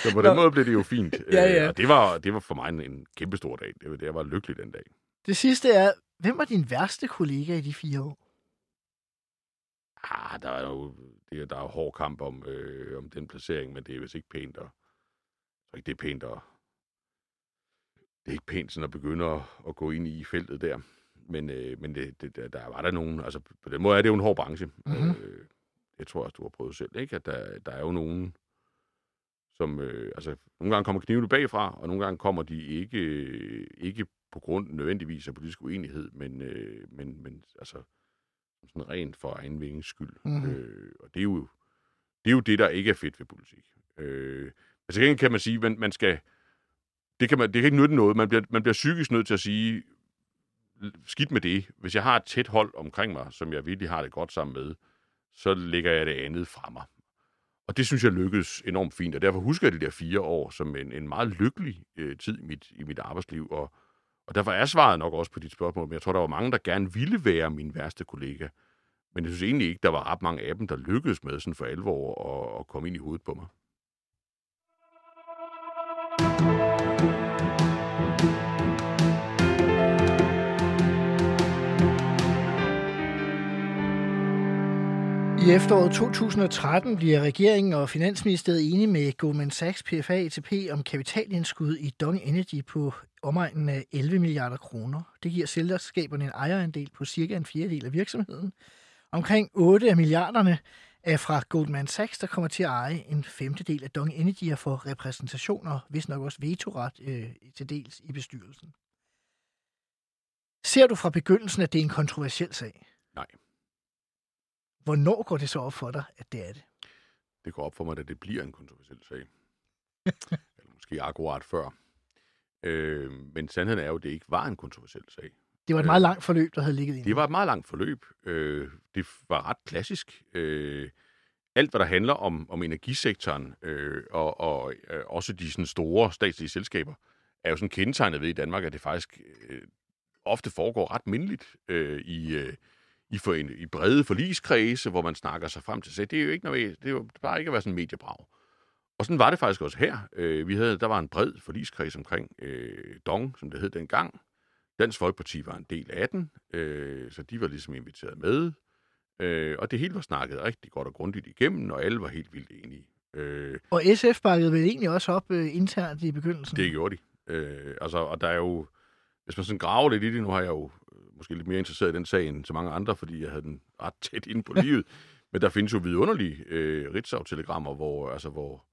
så på den måde blev det jo fint. Ja, ja. Og det var, det var for mig en, en kæmpe stor dag. Det, var- jeg var lykkelig den dag. Det sidste er, hvem var din værste kollega i de fire år? Ah, der er jo det, er- der er hård kamp om, øh, om den placering, men det er vist ikke pænt at, tror ikke, det er pænt at, det er ikke pænt sådan at begynde at, at gå ind i feltet der. Men, øh, men det, det, der, var der nogen, altså på den måde er det jo en hård branche. Mhm. Øh, jeg tror også, du har prøvet selv, ikke? At der, der er jo nogen, som, øh, altså nogle gange kommer knivene bagfra, og nogle gange kommer de ikke, ikke på grund nødvendigvis af politisk uenighed, men, øh, men, men altså sådan rent for egen vingens skyld. Mhm. Øh, og det er, jo, det er jo det, der ikke er fedt ved politik. Øh, men til gengæld kan man sige, man, man skal, det kan, man, det kan ikke nytte noget. Man bliver, man bliver psykisk nødt til at sige, skidt med det. Hvis jeg har et tæt hold omkring mig, som jeg virkelig har det godt sammen med, så lægger jeg det andet fra mig. Og det synes jeg lykkedes enormt fint, og derfor husker jeg de der fire år som en, en meget lykkelig øh, tid i mit, i mit arbejdsliv, og, og derfor er svaret nok også på dit spørgsmål, men jeg tror, der var mange, der gerne ville være min værste kollega, men jeg synes egentlig ikke, der var ret mange af dem, der lykkedes med sådan for alvor at, at komme ind i hovedet på mig. I efteråret 2013 bliver regeringen og Finansministeriet enige med Goldman Sachs, PFA ATP om kapitalindskud i Dong Energy på omegnen af 11 milliarder kroner. Det giver selskaberne en ejerandel på cirka en fjerdedel af virksomheden. Omkring 8 af milliarderne er fra Goldman Sachs, der kommer til at eje en femtedel af Dong Energy og får repræsentationer, hvis nok også vetoret øh, til dels i bestyrelsen. Ser du fra begyndelsen, at det er en kontroversiel sag? Nej. Hvornår går det så op for dig, at det er det? Det går op for mig, at det bliver en kontroversiel sag. Eller måske akkurat før. Øh, men sandheden er jo, at det ikke var en kontroversiel sag. Det var et meget langt forløb, der havde ligget i Det var et meget langt forløb. Øh, det var ret klassisk. Øh, alt, hvad der handler om, om energisektoren, øh, og, og øh, også de sådan, store statslige selskaber, er jo sådan kendetegnet ved i Danmark, at det faktisk øh, ofte foregår ret mindeligt øh, i, øh, i, for, i brede forligskredse, hvor man snakker sig frem til sig. Det er jo ikke noget, det er jo bare ikke at være sådan en mediebrag. Og sådan var det faktisk også her. Øh, vi havde, der var en bred forligskreds omkring øh, Dong, som det hed dengang. Dansk Folkeparti var en del af den, øh, så de var ligesom inviteret med. Øh, og det hele var snakket rigtig godt og grundigt igennem, og alle var helt vildt enige. Øh, Og SF bakkede vel egentlig også op øh, internt i begyndelsen? det gjorde de. Øh, altså, og der er jo, hvis man sådan graver lidt i det, nu har jeg jo øh, måske lidt mere interesseret i den sag end så mange andre, fordi jeg havde den ret tæt inde på livet. Men der findes jo vidunderlige øh, Ritzau-telegrammer, hvor, altså, hvor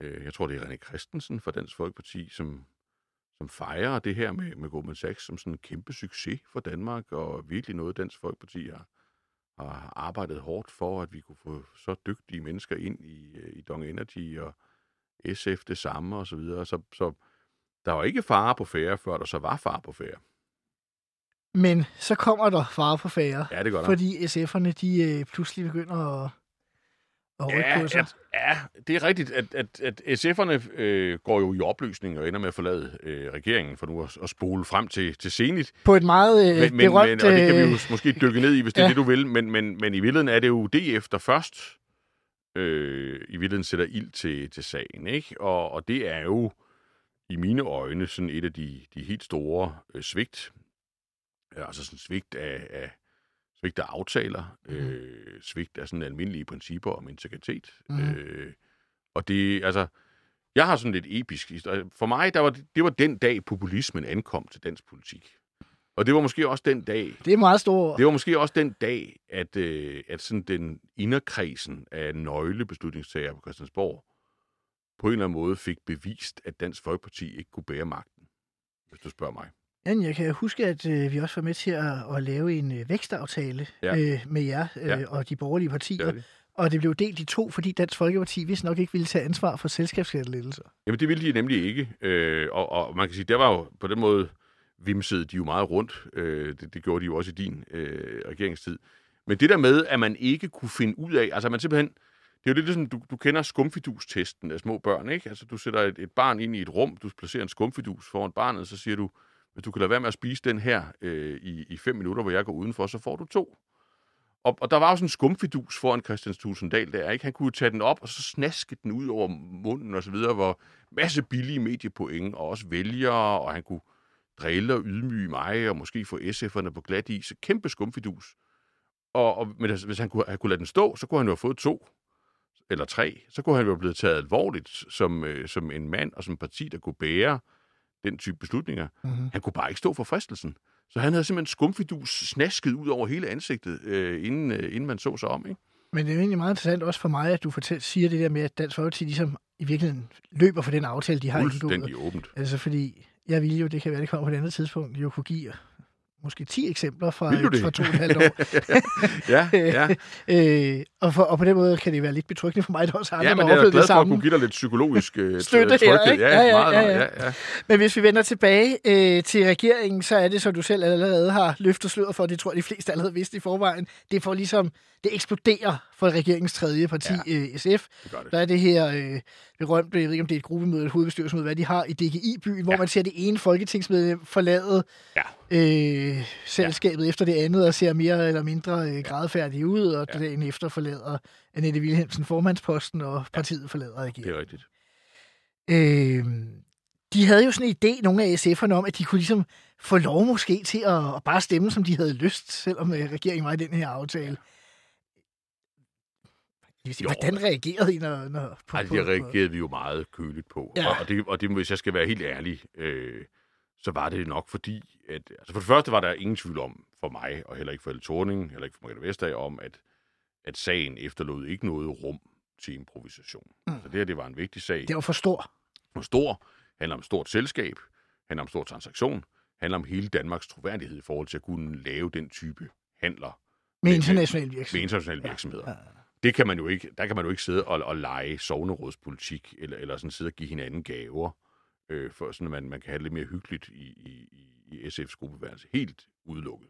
øh, jeg tror, det er René Christensen fra Dansk Folkeparti, som, som fejrer det her med, med Goldman Sachs som sådan en kæmpe succes for Danmark, og virkelig noget, Dansk Folkeparti har, har arbejdet hårdt for, at vi kunne få så dygtige mennesker ind i, øh, i Dong Energy, og SF det samme, og så videre. Så, så der var ikke fare på færre, før der så var fare på færre. Men så kommer der fare på færre, Ja, det gør der. fordi SF'erne de øh, pludselig begynder at, rykke Ja, på at, ja, det er rigtigt, at, at, at SF'erne øh, går jo i opløsning og ender med at forlade øh, regeringen for nu at, at spole frem til, til senigt. På et meget øh, Men, men, berømt... men, og det kan vi jo øh, måske dykke ned i, hvis det er ja. det, du vil. Men, men, men i virkeligheden er det jo DF, der først øh, i virkeligheden sætter ild til, til sagen. Ikke? Og, og det er jo i mine øjne sådan et af de, de helt store øh, svigt. Ja, Altså sådan svigt af, af, svigt af aftaler, Mhm. øh, svigt af sådan almindelige principper om integritet. Mhm. Øh, og det, altså, jeg har sådan lidt episk historie. For mig, der var, det var den dag, populismen ankom til dansk politik. Og det var måske også den dag, Det er meget stort. det var måske også den dag, at, øh, at sådan den inderkredsen af nøglebeslutningstagere på Christiansborg på en eller anden måde fik bevist, at Dansk Folkeparti ikke kunne bære magten, hvis du spørger mig. Jan, jeg kan huske, at øh, vi også var med til at, at lave en øh, vækstaftale Ja. øh, med jer øh, Ja. og de borgerlige partier. Det er det. Og det blev delt i to, fordi Dansk Folkeparti vist nok ikke ville tage ansvar for selskabsskattelettelser. Jamen, det ville de nemlig ikke. Øh, og, og man kan sige, der var jo på den måde, vimsede de jo meget rundt. Øh, det, det gjorde de jo også i din øh, regeringstid. Men det der med, at man ikke kunne finde ud af, altså man simpelthen, det er jo lidt ligesom, du, du kender skumfidustesten af små børn, ikke? Altså du sætter et, et barn ind i et rum, du placerer en skumfidus foran barnet, så siger du, hvis du kan lade være med at spise den her øh, i, i fem minutter, hvor jeg går udenfor, så får du to. Og, og der var jo sådan en skumfidus foran Christian Tulsendal der, ikke? Han kunne jo tage den op, og så snaske den ud over munden og så videre, hvor masse billige mediepoint, og også vælgere, og han kunne drille og ydmyge mig, og måske få SF'erne på glat is. Kæmpe skumfidus. Og, og men altså, hvis han kunne, han kunne lade den stå, så kunne han jo have fået to eller tre. Så kunne han jo have blevet taget alvorligt som, øh, som en mand og som en parti, der kunne bære den type beslutninger. Mm-hmm. Han kunne bare ikke stå for fristelsen. Så han havde simpelthen skumfidus snasket ud over hele ansigtet, øh, inden, øh, inden man så sig om. Ikke? Men det er jo egentlig meget interessant også for mig, at du fortæl, siger det der med, at Dansk Folkeparti ligesom i virkeligheden løber for den aftale, de har indgået. Fuldstændig åbent. Altså fordi, jeg ville jo, det kan være, det kommer på et andet tidspunkt, jo kunne give måske 10 eksempler fra, det? fra to og et halvt år. ja, ja. øh, og, for, og på den måde kan det være lidt betryggende for mig, at der også er andre, ja, men jeg har er glad det for at samme. kunne give dig lidt psykologisk øh, Støtte her, ikke? Ja, Ja, ja, meget, ja, ja. ja, ja. Men hvis vi vender tilbage øh, til regeringen, så er det, som du selv allerede har løftet sløret for, det tror jeg, de fleste allerede vidste i forvejen, det får ligesom, det eksploderer for regeringens tredje parti, ja. øh, SF. Det det. Der er det her øh, berømte, jeg ved ikke om det er et gruppemøde et hovedbestyrelsesmøde, hvad de har i DGI-byen, hvor Ja. man ser det ene folketingsmedlem forlade Ja. øh, selskabet ja. efter det andet, og ser mere eller mindre øh, gradfærdige ud, og ja. dagen efter forlader Annette Wilhelmsen formandsposten, og partiet forlader Det regeringen. er rigtigt. Øh, de havde jo sådan en idé, nogle af SF'erne, om, at de kunne ligesom få lov måske til at, at bare stemme, som de havde lyst, selvom øh, regeringen var i den her aftale. Jo. Hvordan reagerede I, når... når på, altså, det reagerede vi jo meget køligt på. Ja. Og, og, det, og det, hvis jeg skal være helt ærlig, øh, så var det nok fordi, at... Altså for det første var der ingen tvivl om for mig, og heller ikke for Elle Thorning, heller ikke for Margrethe Vestager, om, at, at sagen efterlod ikke noget rum til improvisation. Mm. Så det her, det var en vigtig sag. Det var for stor. For stor. handler om stort selskab, handler om stor transaktion, handler om hele Danmarks troværdighed i forhold til at kunne lave den type handler. Med internationale virksomheder. Med internationale virksomheder. Ja. Ja. Det kan man jo ikke, der kan man jo ikke sidde og, og lege sovnerådspolitik, eller, eller sådan sidde og give hinanden gaver, øh, for sådan at man, man kan have det lidt mere hyggeligt i, i, i SF's gruppeværelse. Helt udelukket.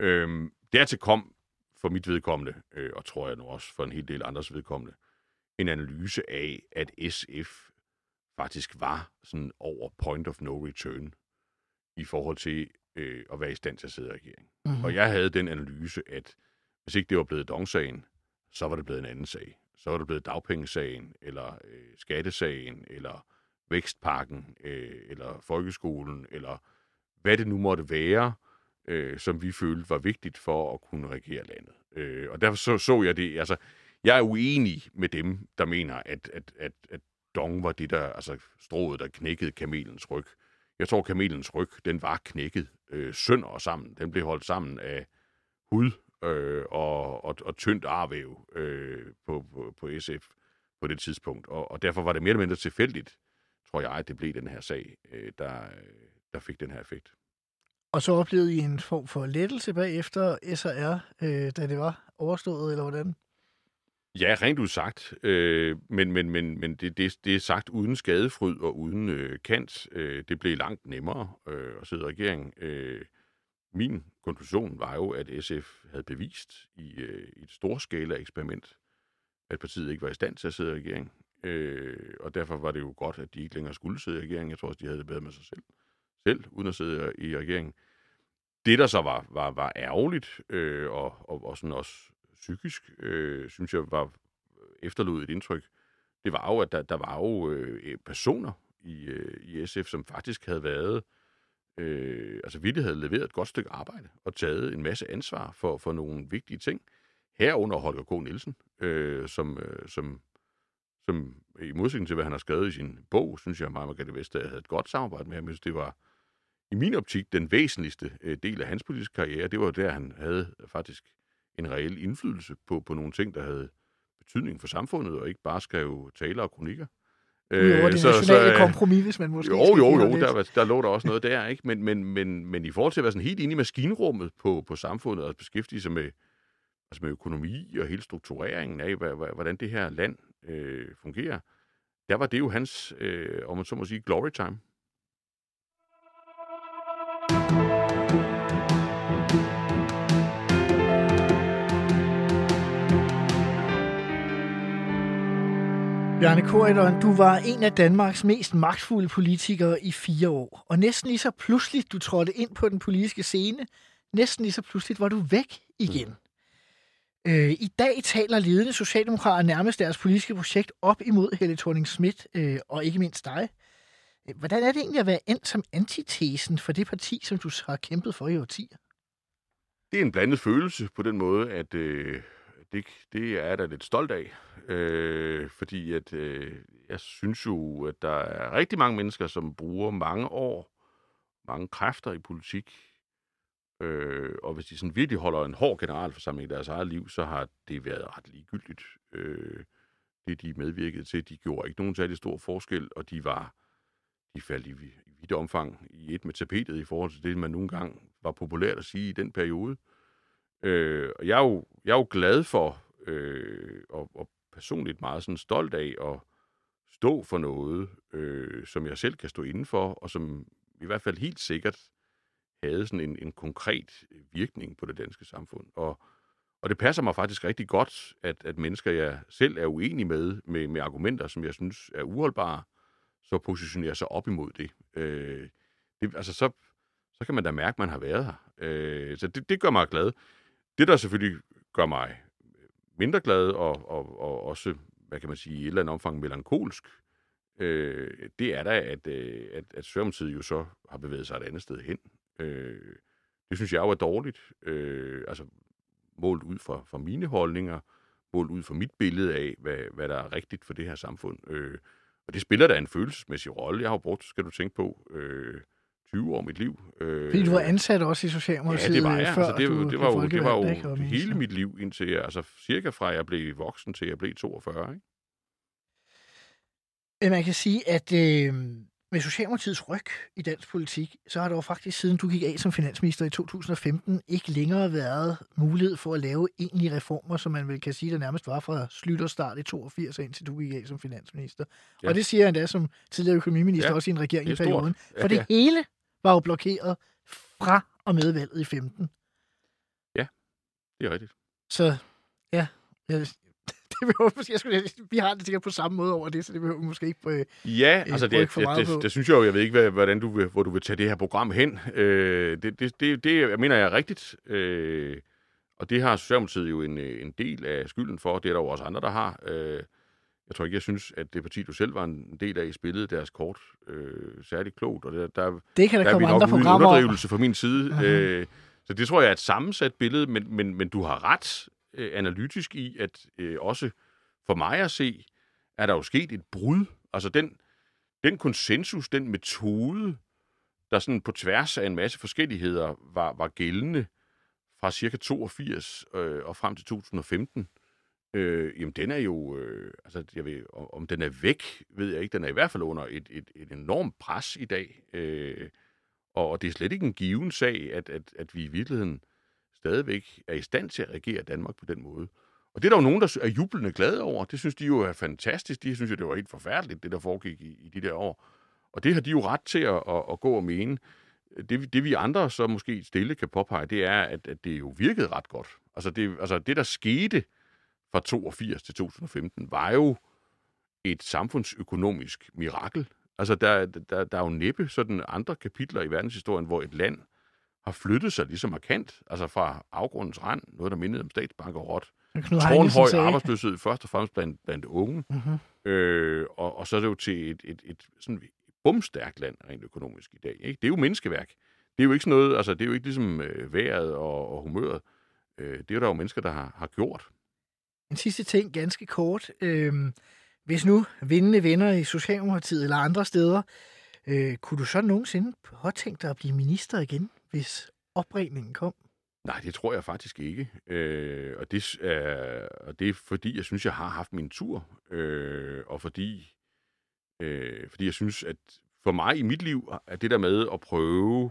Øhm, dertil kom for mit vedkommende, øh, og tror jeg nu også for en hel del andres vedkommende, en analyse af, at SF faktisk var sådan over point of no return i forhold til øh, at være i stand til at sidde i regering. Mm-hmm. Og jeg havde den analyse, at hvis ikke det var blevet dongsagen, så var det blevet en anden sag. Så var det blevet dagpengesagen, eller øh, skattesagen, eller vækstpakken, øh, eller folkeskolen, eller hvad det nu måtte være, øh, som vi følte var vigtigt for at kunne regere landet. Øh, og derfor så, så jeg det, altså, jeg er uenig med dem, der mener, at, at, at, at Dong var det der, altså strået, der knækkede kamelens ryg. Jeg tror, kamelens ryg, den var knækket øh, sønder og sammen. Den blev holdt sammen af hud øh, og, og, og tyndt arvæv øh, på, på, på SF på det tidspunkt. Og, og derfor var det mere eller mindre tilfældigt, tror jeg, at det blev den her sag, øh, der, der fik den her effekt. Og så oplevede I en form for lettelse bagefter SR, øh, da det var overstået, eller hvordan? Ja, rent udsagt. Øh, men men, men, men det, det, det er sagt uden skadefryd og uden øh, kant. Øh, det blev langt nemmere øh, at sidde i regeringen. Øh, min konklusion var jo, at SF havde bevist i, øh, i et storskala eksperiment, at partiet ikke var i stand til at sidde i regering. Øh, og derfor var det jo godt, at de ikke længere skulle sidde i regeringen. Jeg tror også, de havde det bedre med sig selv, selv uden at sidde i regeringen. Det, der så var, var, var ærgerligt, øh, og, og, og sådan også psykisk, øh, synes jeg, var efterlod et indtryk, det var jo, at der, der var jo øh, personer i, øh, i SF, som faktisk havde været, øh, øh, altså virkelig havde leveret et godt stykke arbejde og taget en masse ansvar for, for nogle vigtige ting. Herunder Holger K. Nielsen, øh, som, øh, som, som i modsætning til, hvad han har skrevet i sin bog, synes jeg, at Margrethe Vestager havde et godt samarbejde med ham. det var i min optik den væsentligste øh, del af hans politiske karriere. Det var der, han havde faktisk en reel indflydelse på, på nogle ting, der havde betydning for samfundet, og ikke bare skrev taler og kronikker. Jo, øh, det så, nationale så, kompromis, hvis man måske Jo, jo, jo, der, der lå der også noget der, ikke? Men, men, men, men i forhold til at være sådan helt inde i maskinrummet på, på samfundet og beskæftige sig med, altså med økonomi og hele struktureringen af, hvordan det her land øh, fungerer, der var det jo hans, øh, om man så må sige, glory time. Bjarne Korydon, du var en af Danmarks mest magtfulde politikere i fire år. Og næsten lige så pludseligt, du trådte ind på den politiske scene, næsten lige så pludseligt var du væk igen. Mm. Øh, I dag taler ledende socialdemokrater nærmest deres politiske projekt op imod Helle thorning Schmidt øh, og ikke mindst dig. Hvordan er det egentlig at være endt som antitesen for det parti, som du har kæmpet for i årtier? Det er en blandet følelse på den måde, at øh, det, det er jeg da lidt stolt af. Øh, fordi at øh, jeg synes jo, at der er rigtig mange mennesker, som bruger mange år, mange kræfter i politik. Øh, og hvis de sådan virkelig holder en hård generalforsamling i deres eget liv, så har det været ret ligegyldigt. Øh, det de medvirkede til, de gjorde ikke nogen særlig stor forskel, og de var de faldt i, i vidt omfang i et med tapetet i forhold til det, man nogle gange var populært at sige i den periode. Øh, og jeg er, jo, jeg er jo glad for, øh, og, og personligt meget sådan stolt af at stå for noget, øh, som jeg selv kan stå inden for, og som i hvert fald helt sikkert havde sådan en, en konkret virkning på det danske samfund. Og, og det passer mig faktisk rigtig godt, at, at mennesker, jeg selv er uenig med, med, med argumenter, som jeg synes er uholdbare, så positionerer sig op imod det. Øh, det altså, så, så kan man da mærke, at man har været her. Øh, så det, det gør mig glad. Det, der selvfølgelig gør mig mindre glad og, og, og også, hvad kan man sige, i et eller andet omfang melankolsk, øh, det er da, at, øh, at, at Socialdemokratiet jo så har bevæget sig et andet sted hen. Øh, det synes jeg jo er dårligt. Øh, altså målt ud fra, fra mine holdninger, målt ud fra mit billede af, hvad, hvad der er rigtigt for det her samfund. Øh, og det spiller da en følelsesmæssig rolle. Jeg har jo brugt, skal du tænke på, øh, 20 år af mit liv. Øh, Fordi du var ansat også i Socialdemokratiet Ja, det var jeg. før Altså, det, du det, var jo, det var jo ikke? Hele mit liv, indtil jeg, altså cirka fra jeg blev voksen til jeg blev 42. Ikke? Man kan sige, at øh, med Socialdemokratiets ryg i dansk politik, så har der jo faktisk siden du gik af som finansminister i 2015, ikke længere været mulighed for at lave egentlige reformer, som man vel kan sige, der nærmest var fra slut og start i 82 og indtil du gik af som finansminister. Ja. Ja. Og det siger jeg endda som tidligere økonomiminister, ja, Ja, også i en regering i det er perioden. Ja, For det ja. hele var jo blokeret fra og med valget i 15. Det er rigtigt. Så ja, jeg, det behøver, måske- jeg skulle, vi har det sikkert på samme måde over det, så det behøver vi måske ikke på, Ja, øh, altså det, det, for det, meget på. det, det synes jeg jo, jeg ved ikke, hvordan du vil, hvor du vil tage det her program hen. Øh, det, det, det, det jeg mener jeg er rigtigt, øh, og det har Socialdemokratiet jo en, øh, en del af skylden for. Det er der jo også andre, der har. Øh, jeg tror ikke, jeg synes, at det parti, du selv var en del af, spillede deres kort øh, særligt klogt, og der, der, det kan der, der er komme andre programmer om. underdrivelse fra min side. Aha. Øh, så det tror jeg er et sammensat billede, men, men, men du har ret øh, analytisk i, at øh, også for mig at se, er der jo sket et brud. Altså den, den konsensus, den metode, der sådan på tværs af en masse forskelligheder var, var gældende fra cirka 82 øh, og frem til 2015, øh, jamen den er jo, øh, altså jeg ved, om om den er væk, ved jeg ikke. Den er i hvert fald under et, et, et enormt pres i dag. Øh, og, og det er slet ikke en given sag, at, at, at vi i virkeligheden stadigvæk er i stand til at regere Danmark på den måde. Og det er der jo nogen, der er jublende glade over. Det synes de jo er fantastisk. De synes jo, det var helt forfærdeligt, det der foregik i, i de der år. Og det har de jo ret til at, at, at gå og mene. Det, det vi andre så måske stille kan påpege, det er, at, at det jo virkede ret godt. Altså det, altså det, der skete fra 82 til 2015, var jo et samfundsøkonomisk mirakel. Altså der, der, der er jo næppe sådan andre kapitler i verdenshistorien, hvor et land har flyttet sig lige så markant, altså fra afgrundens rand, noget der mindede om statsbankerot, tårnhøj arbejdsløshed, først og fremmest blandt, blandt unge, Mhm. øh, og, og så er det jo til et, et, et sådan bumstærkt land rent økonomisk i dag. Ikke? Det er jo menneskeværk. Det er jo ikke sådan noget, altså det er jo ikke ligesom øh, vejret og, og humøret. Øh, det er der jo mennesker, der har, har gjort. En sidste ting, ganske kort. Øhm, hvis nu vindende venner i Socialdemokratiet eller andre steder, øh, kunne du så nogensinde påtænke dig at blive minister igen, hvis opregningen kom? Nej, det tror jeg faktisk ikke. Øh, og, det er, og det er fordi, jeg synes, jeg har haft min tur. Øh, og fordi, øh, fordi jeg synes, at for mig i mit liv, er det der med at prøve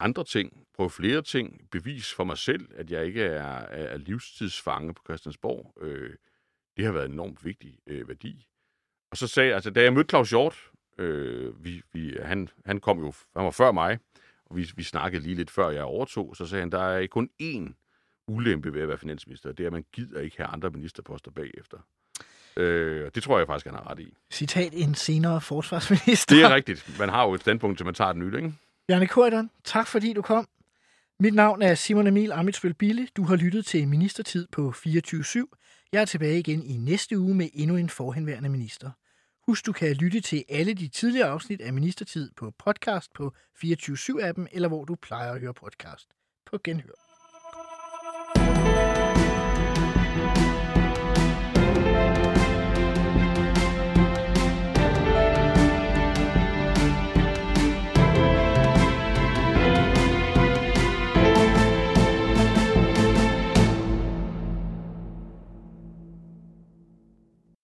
andre ting, prøve flere ting, bevis for mig selv, at jeg ikke er, er livstidsfange på Christiansborg, øh, det har været en enormt vigtig øh, værdi. Og så sagde altså da jeg mødte Claus Hjort, øh, vi, vi, han, han kom jo, han var før mig, og vi, vi snakkede lige lidt før jeg overtog, så sagde han, der er kun én ulempe ved at være finansminister, det er, at man gider ikke have andre ministerposter bagefter. Øh, og det tror jeg faktisk, han har ret i. Citat en senere forsvarsminister. Det er rigtigt. Man har jo et standpunkt til, man tager det nyt, ikke? Bjarne Korydon, tak fordi du kom. Mit navn er Simon Emil Amitsbøl Bille. Du har lyttet til Ministertid på 24-7. Jeg er tilbage igen i næste uge med endnu en forhenværende minister. Husk, du kan lytte til alle de tidligere afsnit af Ministertid på podcast på 24-7-appen, eller hvor du plejer at høre podcast. På genhør.